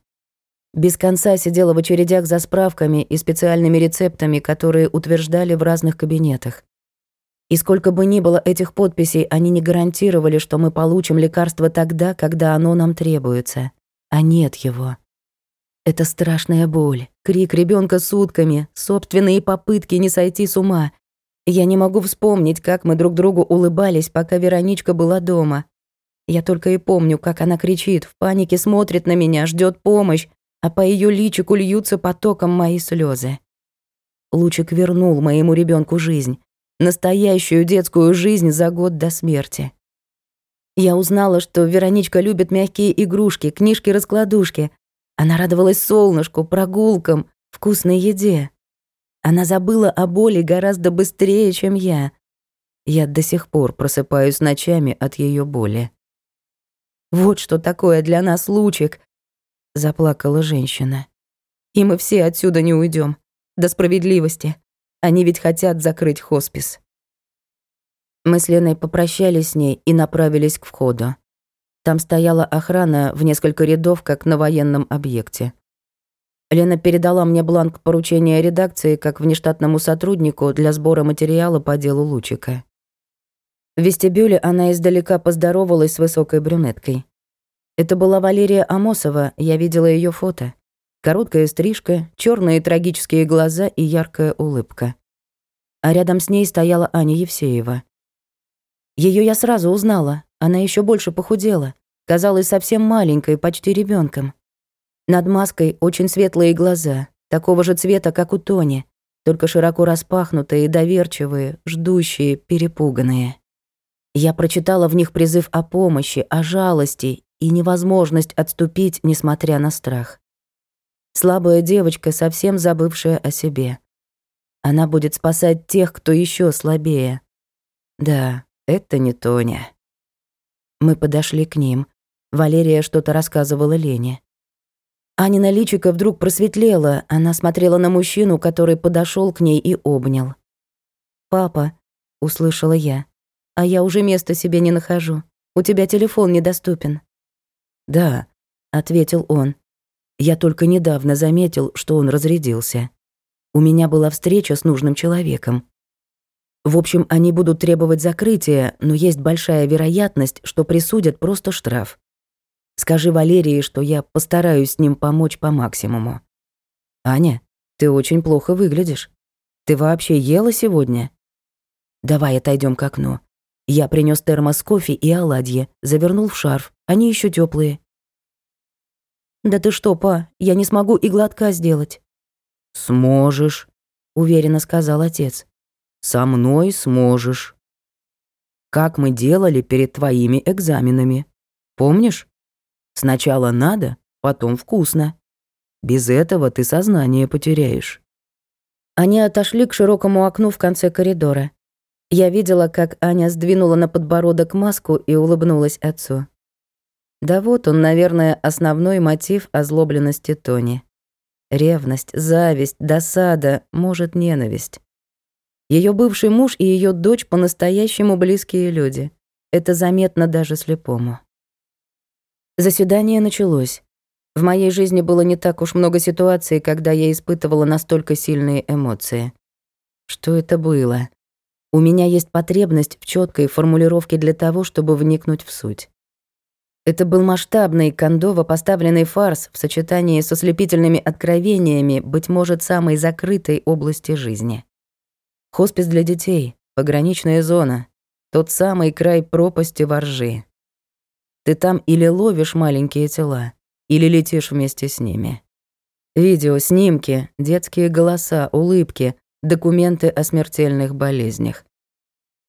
Без конца сидела в очередях за справками и специальными рецептами, которые утверждали в разных кабинетах. И сколько бы ни было этих подписей, они не гарантировали, что мы получим лекарство тогда, когда оно нам требуется. А нет его. Это страшная боль, крик ребенка сутками, собственные попытки не сойти с ума. Я не могу вспомнить, как мы друг другу улыбались, пока Вероничка была дома, я только и помню, как она кричит, в панике смотрит на меня, ждет помощь, а по ее личику льются потоком мои слезы. Лучик вернул моему ребенку жизнь, настоящую детскую жизнь за год до смерти. Я узнала, что Вероничка любит мягкие игрушки, книжки-раскладушки. Она радовалась солнышку, прогулкам, вкусной еде. Она забыла о боли гораздо быстрее, чем я. Я до сих пор просыпаюсь ночами от ее боли. Вот что такое для нас лучик, заплакала женщина. И мы все отсюда не уйдем. До справедливости. Они ведь хотят закрыть хоспис. Мы с Леной попрощались с ней и направились к входу. Там стояла охрана в несколько рядов, как на военном объекте. Лена передала мне бланк поручения редакции как внештатному сотруднику для сбора материала по делу Лучика. В вестибюле она издалека поздоровалась с высокой брюнеткой. Это была Валерия Амосова, я видела ее фото. Короткая стрижка, черные трагические глаза и яркая улыбка. А рядом с ней стояла Аня Евсеева. Ее я сразу узнала, она еще больше похудела, казалась совсем маленькой, почти ребенком. Над маской очень светлые глаза, такого же цвета, как у Тони, только широко распахнутые, доверчивые, ждущие, перепуганные. Я прочитала в них призыв о помощи, о жалости и невозможность отступить, несмотря на страх. Слабая девочка, совсем забывшая о себе. Она будет спасать тех, кто еще слабее. Да, это не Тоня. Мы подошли к ним. Валерия что-то рассказывала Лене. Анина личико вдруг просветлела, она смотрела на мужчину, который подошел к ней и обнял. «Папа», — услышала я, — «а я уже места себе не нахожу. У тебя телефон недоступен». «Да», — ответил он. «Я только недавно заметил, что он разрядился. У меня была встреча с нужным человеком. В общем, они будут требовать закрытия, но есть большая вероятность, что присудят просто штраф. Скажи Валерии, что я постараюсь с ним помочь по максимуму. Аня, ты очень плохо выглядишь. Ты вообще ела сегодня? Давай отойдем к окну. Я принес термос кофе и оладьи, завернул в шарф. Они еще теплые. Да ты что, па, я не смогу и глотка сделать. Сможешь, уверенно сказал отец. Со мной сможешь. Как мы делали перед твоими экзаменами. Помнишь? Сначала надо, потом вкусно. Без этого ты сознание потеряешь. Они отошли к широкому окну в конце коридора. Я видела, как Аня сдвинула на подбородок маску и улыбнулась отцу. Да вот он, наверное, основной мотив озлобленности Тони. Ревность, зависть, досада, может, ненависть. Ее бывший муж и ее дочь по-настоящему близкие люди. Это заметно даже слепому. Заседание началось. В моей жизни было не так уж много ситуаций, когда я испытывала настолько сильные эмоции. Что это было? У меня есть потребность в четкой формулировке для того, чтобы вникнуть в суть. Это был масштабный, кондово поставленный фарс в сочетании с ослепительными откровениями, быть может, самой закрытой области жизни. Хоспис для детей, пограничная зона, тот самый край пропасти воржи. Ты там или ловишь маленькие тела, или летишь вместе с ними. Видео, снимки, детские голоса, улыбки, документы о смертельных болезнях.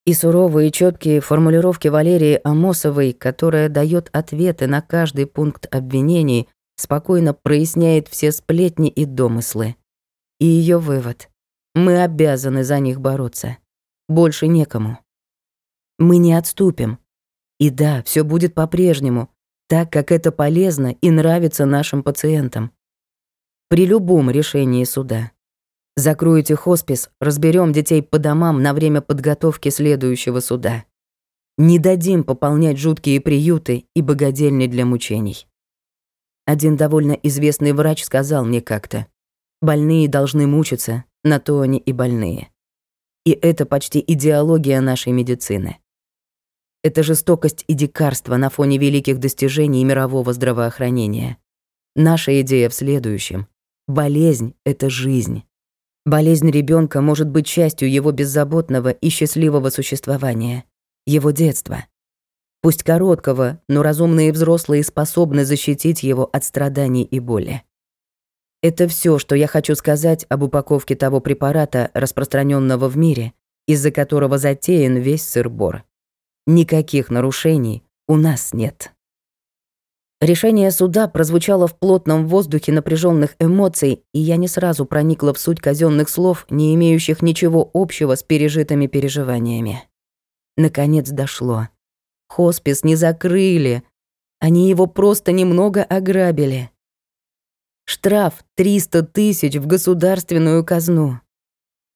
И суровые четкие формулировки Валерии Амосовой, которая дает ответы на каждый пункт обвинений, спокойно проясняет все сплетни и домыслы. И ее вывод. Мы обязаны за них бороться. Больше некому. Мы не отступим, и да, все будет по-прежнему, так как это полезно и нравится нашим пациентам. При любом решении суда. Закроете хоспис, разберем детей по домам на время подготовки следующего суда. Не дадим пополнять жуткие приюты и богадельни для мучений. Один довольно известный врач сказал мне как-то, больные должны мучиться, на то они и больные. И это почти идеология нашей медицины. Это жестокость и дикарство на фоне великих достижений мирового здравоохранения. Наша идея в следующем. Болезнь — это жизнь. Болезнь ребенка может быть частью его беззаботного и счастливого существования, его детства. Пусть короткого, но разумные взрослые способны защитить его от страданий и боли. Это все, что я хочу сказать об упаковке того препарата, распространенного в мире, из-за которого затеян весь сыр-бор. Никаких нарушений у нас нет. Решение суда прозвучало в плотном воздухе напряженных эмоций, и я не сразу проникла в суть казенных слов, не имеющих ничего общего с пережитыми переживаниями. Наконец дошло. Хоспис не закрыли. Они его просто немного ограбили. Штраф 300 тысяч в государственную казну.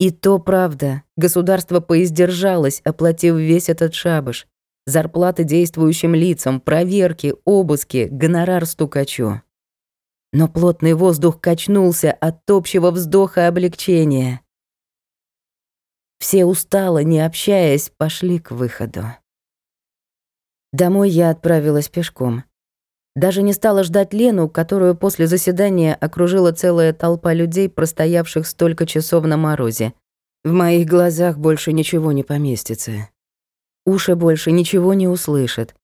И то правда, государство поиздержалось, оплатив весь этот шабаш. Зарплаты действующим лицам, проверки, обыски, гонорар стукачу. Но плотный воздух качнулся от общего вздоха облегчения. Все устало, не общаясь, пошли к выходу. Домой я отправилась пешком. Даже не стала ждать Лену, которую после заседания окружила целая толпа людей, простоявших столько часов на морозе. В моих глазах больше ничего не поместится. Уши больше ничего не услышат.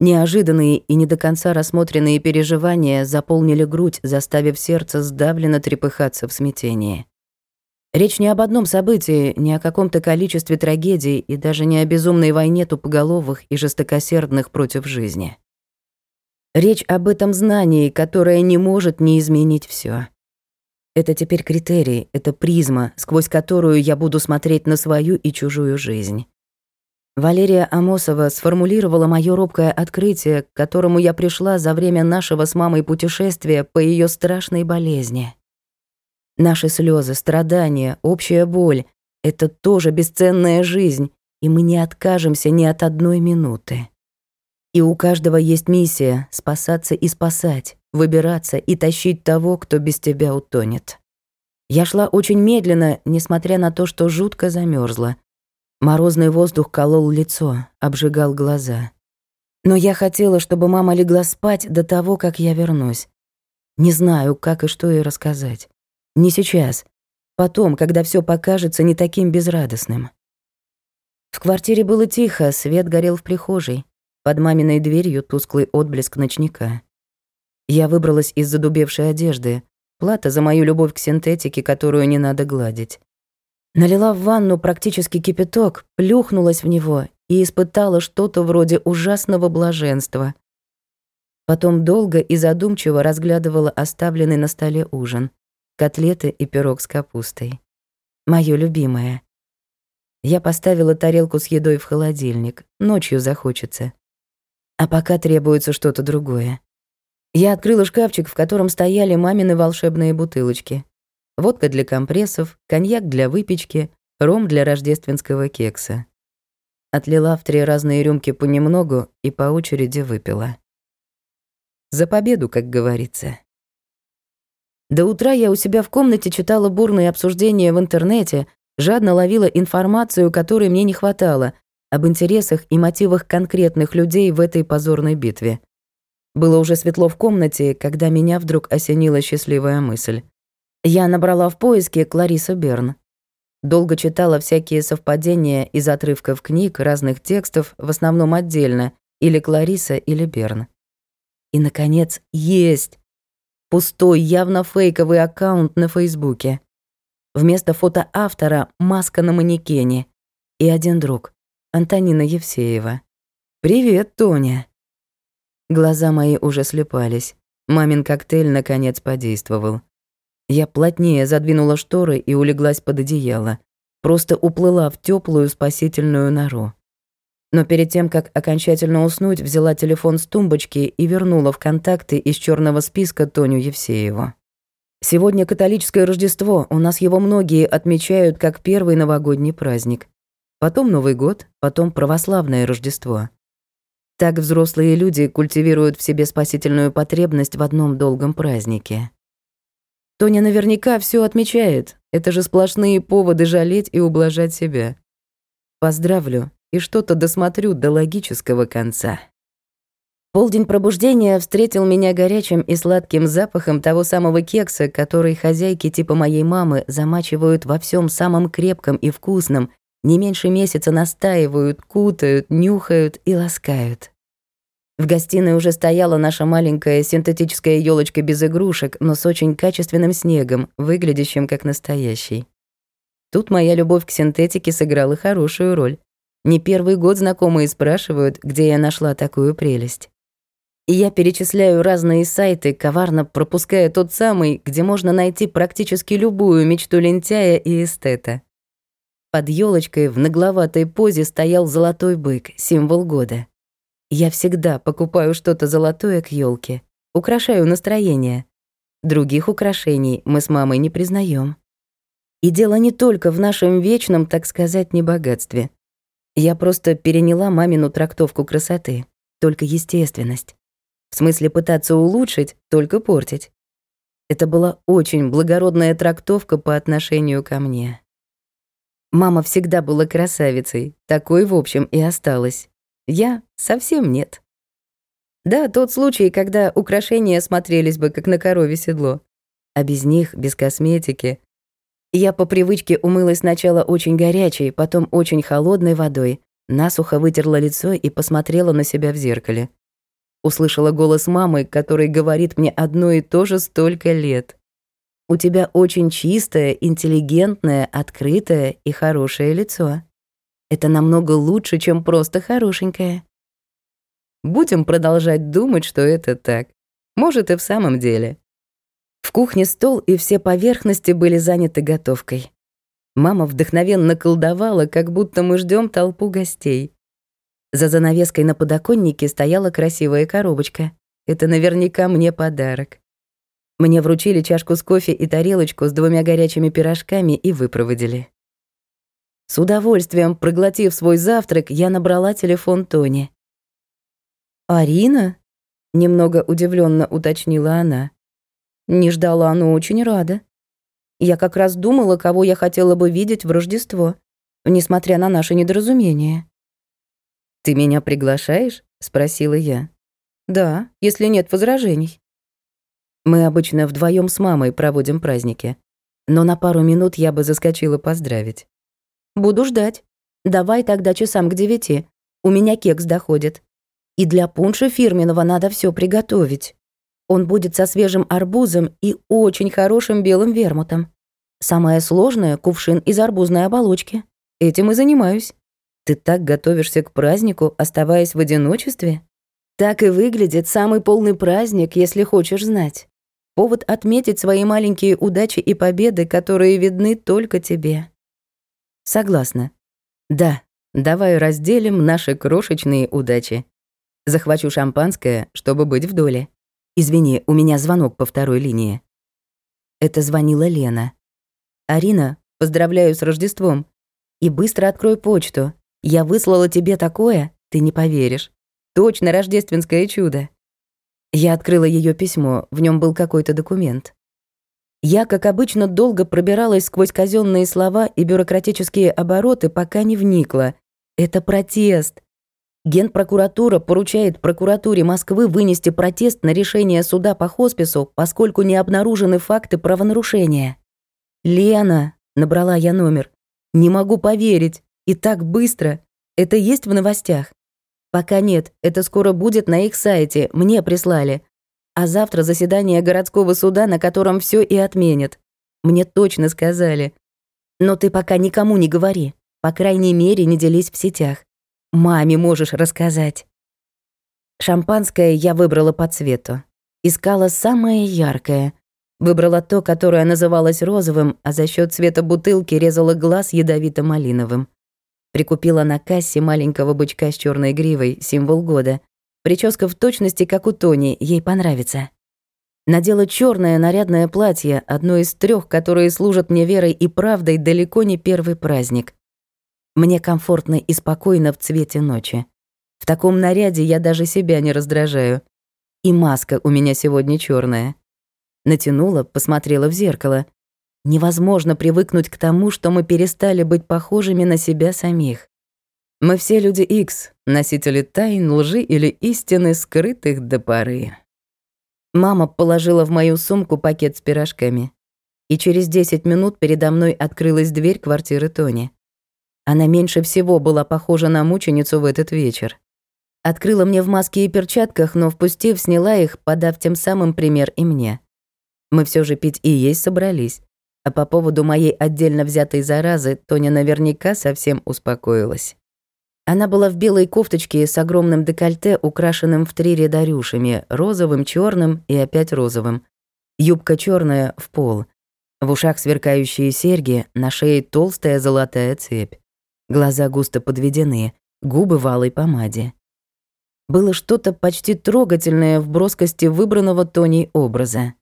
Неожиданные и не до конца рассмотренные переживания заполнили грудь, заставив сердце сдавленно трепыхаться в смятении. Речь не об одном событии, не о каком-то количестве трагедий и даже не о безумной войне тупоголовых и жестокосердных против жизни. Речь об этом знании, которое не может не изменить все. Это теперь критерий, это призма, сквозь которую я буду смотреть на свою и чужую жизнь. Валерия Амосова сформулировала моё робкое открытие, к которому я пришла за время нашего с мамой путешествия по её страшной болезни. Наши слезы, страдания, общая боль — это тоже бесценная жизнь, и мы не откажемся ни от одной минуты. И у каждого есть миссия — спасаться и спасать, выбираться и тащить того, кто без тебя утонет. Я шла очень медленно, несмотря на то, что жутко замерзла. Морозный воздух колол лицо, обжигал глаза. Но я хотела, чтобы мама легла спать до того, как я вернусь. Не знаю, как и что ей рассказать. Не сейчас. Потом, когда все покажется не таким безрадостным. В квартире было тихо, свет горел в прихожей. Под маминой дверью тусклый отблеск ночника. Я выбралась из задубевшей одежды. Плата за мою любовь к синтетике, которую не надо гладить. Налила в ванну практически кипяток, плюхнулась в него и испытала что-то вроде ужасного блаженства. Потом долго и задумчиво разглядывала оставленный на столе ужин котлеты и пирог с капустой. Моё любимое. Я поставила тарелку с едой в холодильник. Ночью захочется. А пока требуется что-то другое. Я открыла шкафчик, в котором стояли мамины волшебные бутылочки. Водка для компрессов, коньяк для выпечки, ром для рождественского кекса. Отлила в три разные рюмки понемногу и по очереди выпила. За победу, как говорится. До утра я у себя в комнате читала бурные обсуждения в интернете, жадно ловила информацию, которой мне не хватало, об интересах и мотивах конкретных людей в этой позорной битве. Было уже светло в комнате, когда меня вдруг осенила счастливая мысль. Я набрала в поиске Клариса Берн. Долго читала всякие совпадения из отрывков книг, разных текстов, в основном отдельно, или Клариса, или Берн. И, наконец, есть! Пустой, явно фейковый аккаунт на Фейсбуке. Вместо фото автора маска на манекене. И один друг, Антонина Евсеева. «Привет, Тоня». Глаза мои уже слепались. Мамин коктейль наконец подействовал. Я плотнее задвинула шторы и улеглась под одеяло. Просто уплыла в теплую спасительную нору но перед тем, как окончательно уснуть, взяла телефон с тумбочки и вернула в контакты из черного списка Тоню Евсееву. Сегодня католическое Рождество, у нас его многие отмечают как первый новогодний праздник. Потом Новый год, потом православное Рождество. Так взрослые люди культивируют в себе спасительную потребность в одном долгом празднике. Тоня наверняка все отмечает. Это же сплошные поводы жалеть и ублажать себя. Поздравлю, и что-то досмотрю до логического конца. Полдень пробуждения встретил меня горячим и сладким запахом того самого кекса, который хозяйки типа моей мамы замачивают во всем самом крепком и вкусном, не меньше месяца настаивают, кутают, нюхают и ласкают. В гостиной уже стояла наша маленькая синтетическая елочка без игрушек, но с очень качественным снегом, выглядящим как настоящий. Тут моя любовь к синтетике сыграла хорошую роль. Не первый год знакомые спрашивают, где я нашла такую прелесть. И я перечисляю разные сайты, коварно пропуская тот самый, где можно найти практически любую мечту лентяя и эстета. Под елочкой в нагловатой позе стоял золотой бык, символ года. Я всегда покупаю что-то золотое к елке, украшаю настроение. Других украшений мы с мамой не признаем. И дело не только в нашем вечном, так сказать, небогатстве. Я просто переняла мамину трактовку красоты. Только естественность. В смысле пытаться улучшить, только портить. Это была очень благородная трактовка по отношению ко мне. Мама всегда была красавицей, такой, в общем, и осталась. Я совсем нет. Да, тот случай, когда украшения смотрелись бы, как на корове седло. А без них, без косметики. Я по привычке умылась сначала очень горячей, потом очень холодной водой, насухо вытерла лицо и посмотрела на себя в зеркале. Услышала голос мамы, который говорит мне одно и то же столько лет. У тебя очень чистое, интеллигентное, открытое и хорошее лицо. Это намного лучше, чем просто хорошенькое. Будем продолжать думать, что это так. Может, и в самом деле. В кухне стол и все поверхности были заняты готовкой. Мама вдохновенно колдовала, как будто мы ждем толпу гостей. За занавеской на подоконнике стояла красивая коробочка. Это наверняка мне подарок. Мне вручили чашку с кофе и тарелочку с двумя горячими пирожками и выпроводили. С удовольствием, проглотив свой завтрак, я набрала телефон Тони. «Арина?» — немного удивленно уточнила она. Не ждала, но очень рада. Я как раз думала, кого я хотела бы видеть в Рождество, несмотря на наше недоразумение. «Ты меня приглашаешь?» — спросила я. «Да, если нет возражений». Мы обычно вдвоем с мамой проводим праздники. Но на пару минут я бы заскочила поздравить. Буду ждать. Давай тогда часам к девяти. У меня кекс доходит. И для пунша фирменного надо все приготовить. Он будет со свежим арбузом и очень хорошим белым вермутом. Самое сложное — кувшин из арбузной оболочки. Этим и занимаюсь. Ты так готовишься к празднику, оставаясь в одиночестве? Так и выглядит самый полный праздник, если хочешь знать. Повод отметить свои маленькие удачи и победы, которые видны только тебе. Согласна. Да, давай разделим наши крошечные удачи. Захвачу шампанское, чтобы быть в доле. Извини, у меня звонок по второй линии. Это звонила Лена. Арина, поздравляю с Рождеством. И быстро открой почту. Я выслала тебе такое, ты не поверишь. Точно рождественское чудо. Я открыла ее письмо, в нем был какой-то документ. Я, как обычно, долго пробиралась сквозь казенные слова и бюрократические обороты, пока не вникла. Это протест. Генпрокуратура поручает прокуратуре Москвы вынести протест на решение суда по хоспису, поскольку не обнаружены факты правонарушения. «Лена», — набрала я номер, — «не могу поверить. И так быстро. Это есть в новостях?» Пока нет, это скоро будет на их сайте, мне прислали. А завтра заседание городского суда, на котором все и отменят. Мне точно сказали. Но ты пока никому не говори. По крайней мере, не делись в сетях. Маме можешь рассказать. Шампанское я выбрала по цвету. Искала самое яркое. Выбрала то, которое называлось розовым, а за счет цвета бутылки резала глаз ядовито-малиновым. Прикупила на кассе маленького бычка с черной гривой, символ года. Прическа в точности, как у Тони, ей понравится. Надела черное нарядное платье, одно из трех, которые служат мне верой и правдой далеко не первый праздник. Мне комфортно и спокойно в цвете ночи. В таком наряде я даже себя не раздражаю. И маска у меня сегодня черная. Натянула, посмотрела в зеркало. Невозможно привыкнуть к тому, что мы перестали быть похожими на себя самих. Мы все люди X, носители тайн, лжи или истины, скрытых до поры. Мама положила в мою сумку пакет с пирожками. И через 10 минут передо мной открылась дверь квартиры Тони. Она меньше всего была похожа на мученицу в этот вечер. Открыла мне в маске и перчатках, но, впустив, сняла их, подав тем самым пример и мне. Мы все же пить и есть собрались. А по поводу моей отдельно взятой заразы Тоня наверняка совсем успокоилась. Она была в белой кофточке с огромным декольте, украшенным в три ряда рюшами, розовым, черным и опять розовым. Юбка черная в пол. В ушах сверкающие серьги, на шее толстая золотая цепь. Глаза густо подведены, губы в алой помаде. Было что-то почти трогательное в броскости выбранного Тоней образа.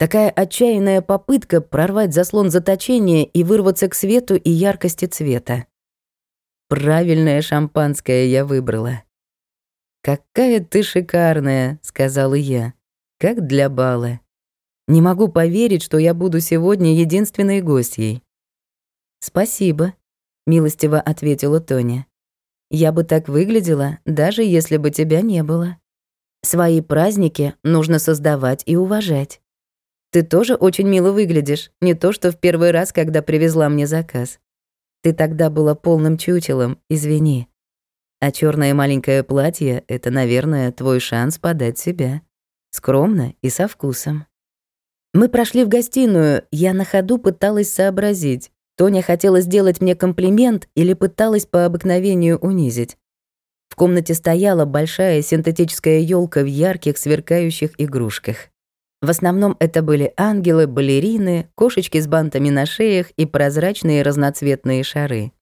Такая отчаянная попытка прорвать заслон заточения и вырваться к свету и яркости цвета. Правильное шампанское я выбрала. «Какая ты шикарная», — сказала я, — «как для бала». Не могу поверить, что я буду сегодня единственной гостьей». «Спасибо», — милостиво ответила Тоня. «Я бы так выглядела, даже если бы тебя не было. Свои праздники нужно создавать и уважать. Ты тоже очень мило выглядишь, не то что в первый раз, когда привезла мне заказ. Ты тогда была полным чучелом, извини. А черное маленькое платье — это, наверное, твой шанс подать себя. Скромно и со вкусом. Мы прошли в гостиную, я на ходу пыталась сообразить, Тоня хотела сделать мне комплимент или пыталась по обыкновению унизить. В комнате стояла большая синтетическая елка в ярких сверкающих игрушках. В основном это были ангелы, балерины, кошечки с бантами на шеях и прозрачные разноцветные шары.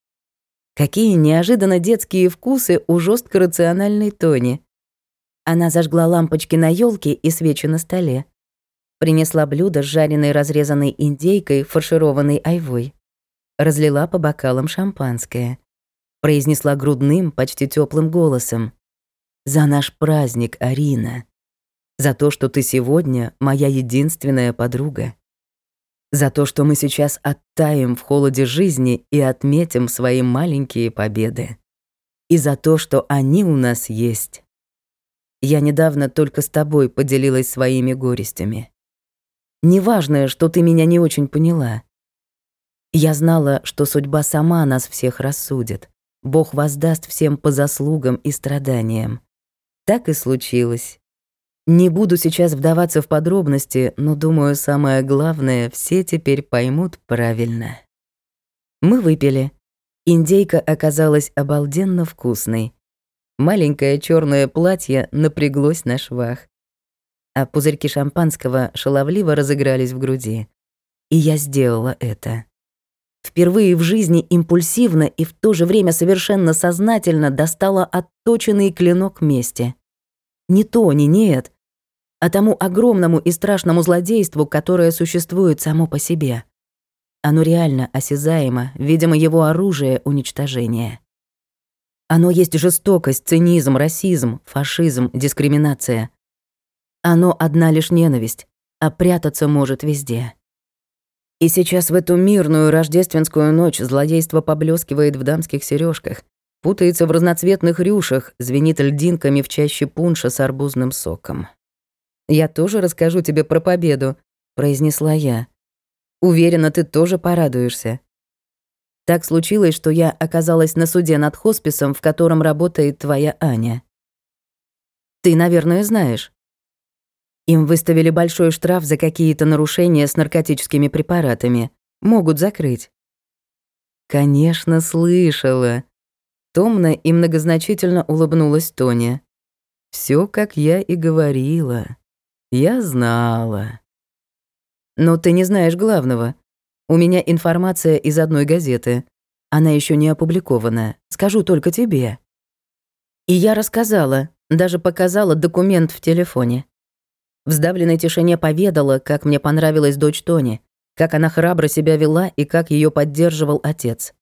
Какие неожиданно детские вкусы у жестко рациональной Тони. Она зажгла лампочки на елке и свечи на столе. Принесла блюдо с жареной разрезанной индейкой, фаршированной айвой разлила по бокалам шампанское. Произнесла грудным, почти теплым голосом. «За наш праздник, Арина. За то, что ты сегодня моя единственная подруга. За то, что мы сейчас оттаем в холоде жизни и отметим свои маленькие победы. И за то, что они у нас есть. Я недавно только с тобой поделилась своими горестями. Неважно, что ты меня не очень поняла. Я знала, что судьба сама нас всех рассудит. Бог воздаст всем по заслугам и страданиям. Так и случилось. Не буду сейчас вдаваться в подробности, но думаю, самое главное все теперь поймут правильно. Мы выпили. Индейка оказалась обалденно вкусной. Маленькое черное платье напряглось на швах. А пузырьки шампанского шаловливо разыгрались в груди. И я сделала это. Впервые в жизни импульсивно и в то же время совершенно сознательно достала отточенный клинок мести. Не то, не нет, а тому огромному и страшному злодейству, которое существует само по себе. Оно реально осязаемо, видимо, его оружие — уничтожение. Оно есть жестокость, цинизм, расизм, фашизм, дискриминация. Оно одна лишь ненависть, а прятаться может везде. И сейчас в эту мирную рождественскую ночь злодейство поблескивает в дамских сережках, путается в разноцветных рюшах, звенит льдинками в чаще пунша с арбузным соком. «Я тоже расскажу тебе про победу», — произнесла я. «Уверена, ты тоже порадуешься». Так случилось, что я оказалась на суде над хосписом, в котором работает твоя Аня. Ты, наверное, знаешь. Им выставили большой штраф за какие-то нарушения с наркотическими препаратами. Могут закрыть. Конечно, слышала. Томно и многозначительно улыбнулась Тоня. Все, как я и говорила. Я знала. Но ты не знаешь главного. У меня информация из одной газеты. Она еще не опубликована. Скажу только тебе. И я рассказала, даже показала документ в телефоне. В сдавленной тишине поведала, как мне понравилась дочь Тони, как она храбро себя вела и как ее поддерживал отец.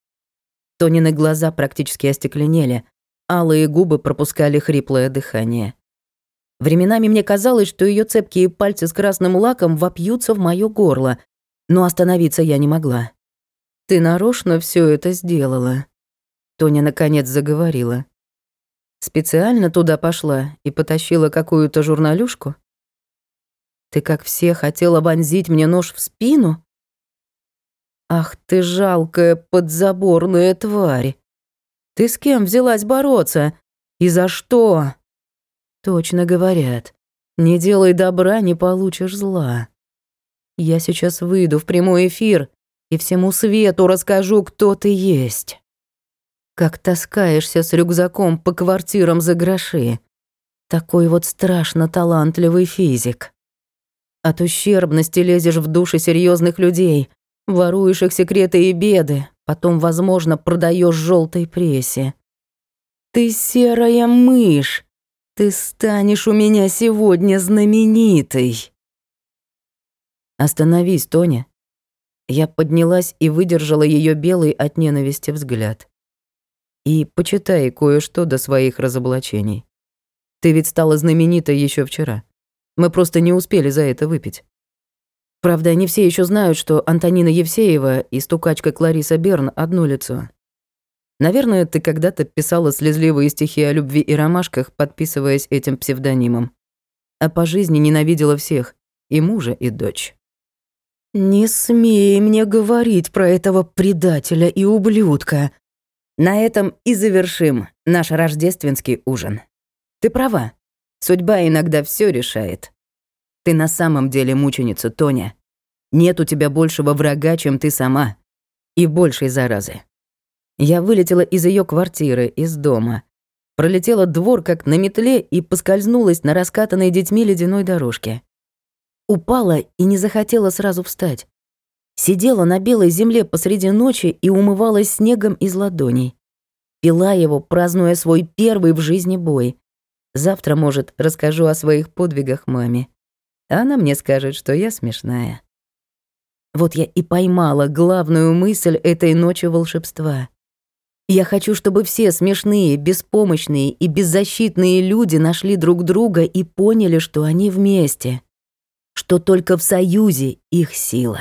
Тонины глаза практически остекленели, алые губы пропускали хриплое дыхание. Временами мне казалось, что ее цепкие пальцы с красным лаком вопьются в моё горло, но остановиться я не могла. «Ты нарочно все это сделала», — Тоня наконец заговорила. «Специально туда пошла и потащила какую-то журналюшку?» Ты, как все, хотела вонзить мне нож в спину? Ах ты жалкая подзаборная тварь! Ты с кем взялась бороться? И за что? Точно говорят, не делай добра, не получишь зла. Я сейчас выйду в прямой эфир и всему свету расскажу, кто ты есть. Как таскаешься с рюкзаком по квартирам за гроши. Такой вот страшно талантливый физик. От ущербности лезешь в души серьезных людей, воруешь их секреты и беды, потом, возможно, продаешь желтой прессе. Ты серая мышь, ты станешь у меня сегодня знаменитой. Остановись, Тоня. Я поднялась и выдержала ее белый от ненависти взгляд. И почитай кое-что до своих разоблачений. Ты ведь стала знаменитой еще вчера. Мы просто не успели за это выпить. Правда, не все еще знают, что Антонина Евсеева и стукачка Клариса Берн одно лицо. Наверное, ты когда-то писала слезливые стихи о любви и ромашках, подписываясь этим псевдонимом. А по жизни ненавидела всех, и мужа, и дочь. «Не смей мне говорить про этого предателя и ублюдка», на этом и завершим наш рождественский ужин. Ты права. Судьба иногда все решает. Ты на самом деле мученица, Тоня. Нет у тебя большего врага, чем ты сама. И большей заразы. Я вылетела из ее квартиры, из дома. Пролетела двор, как на метле, и поскользнулась на раскатанной детьми ледяной дорожке. Упала и не захотела сразу встать. Сидела на белой земле посреди ночи и умывалась снегом из ладоней. Пила его, празднуя свой первый в жизни бой. Завтра, может, расскажу о своих подвигах маме. Она мне скажет, что я смешная. Вот я и поймала главную мысль этой ночи волшебства. Я хочу, чтобы все смешные, беспомощные и беззащитные люди нашли друг друга и поняли, что они вместе, что только в союзе их сила.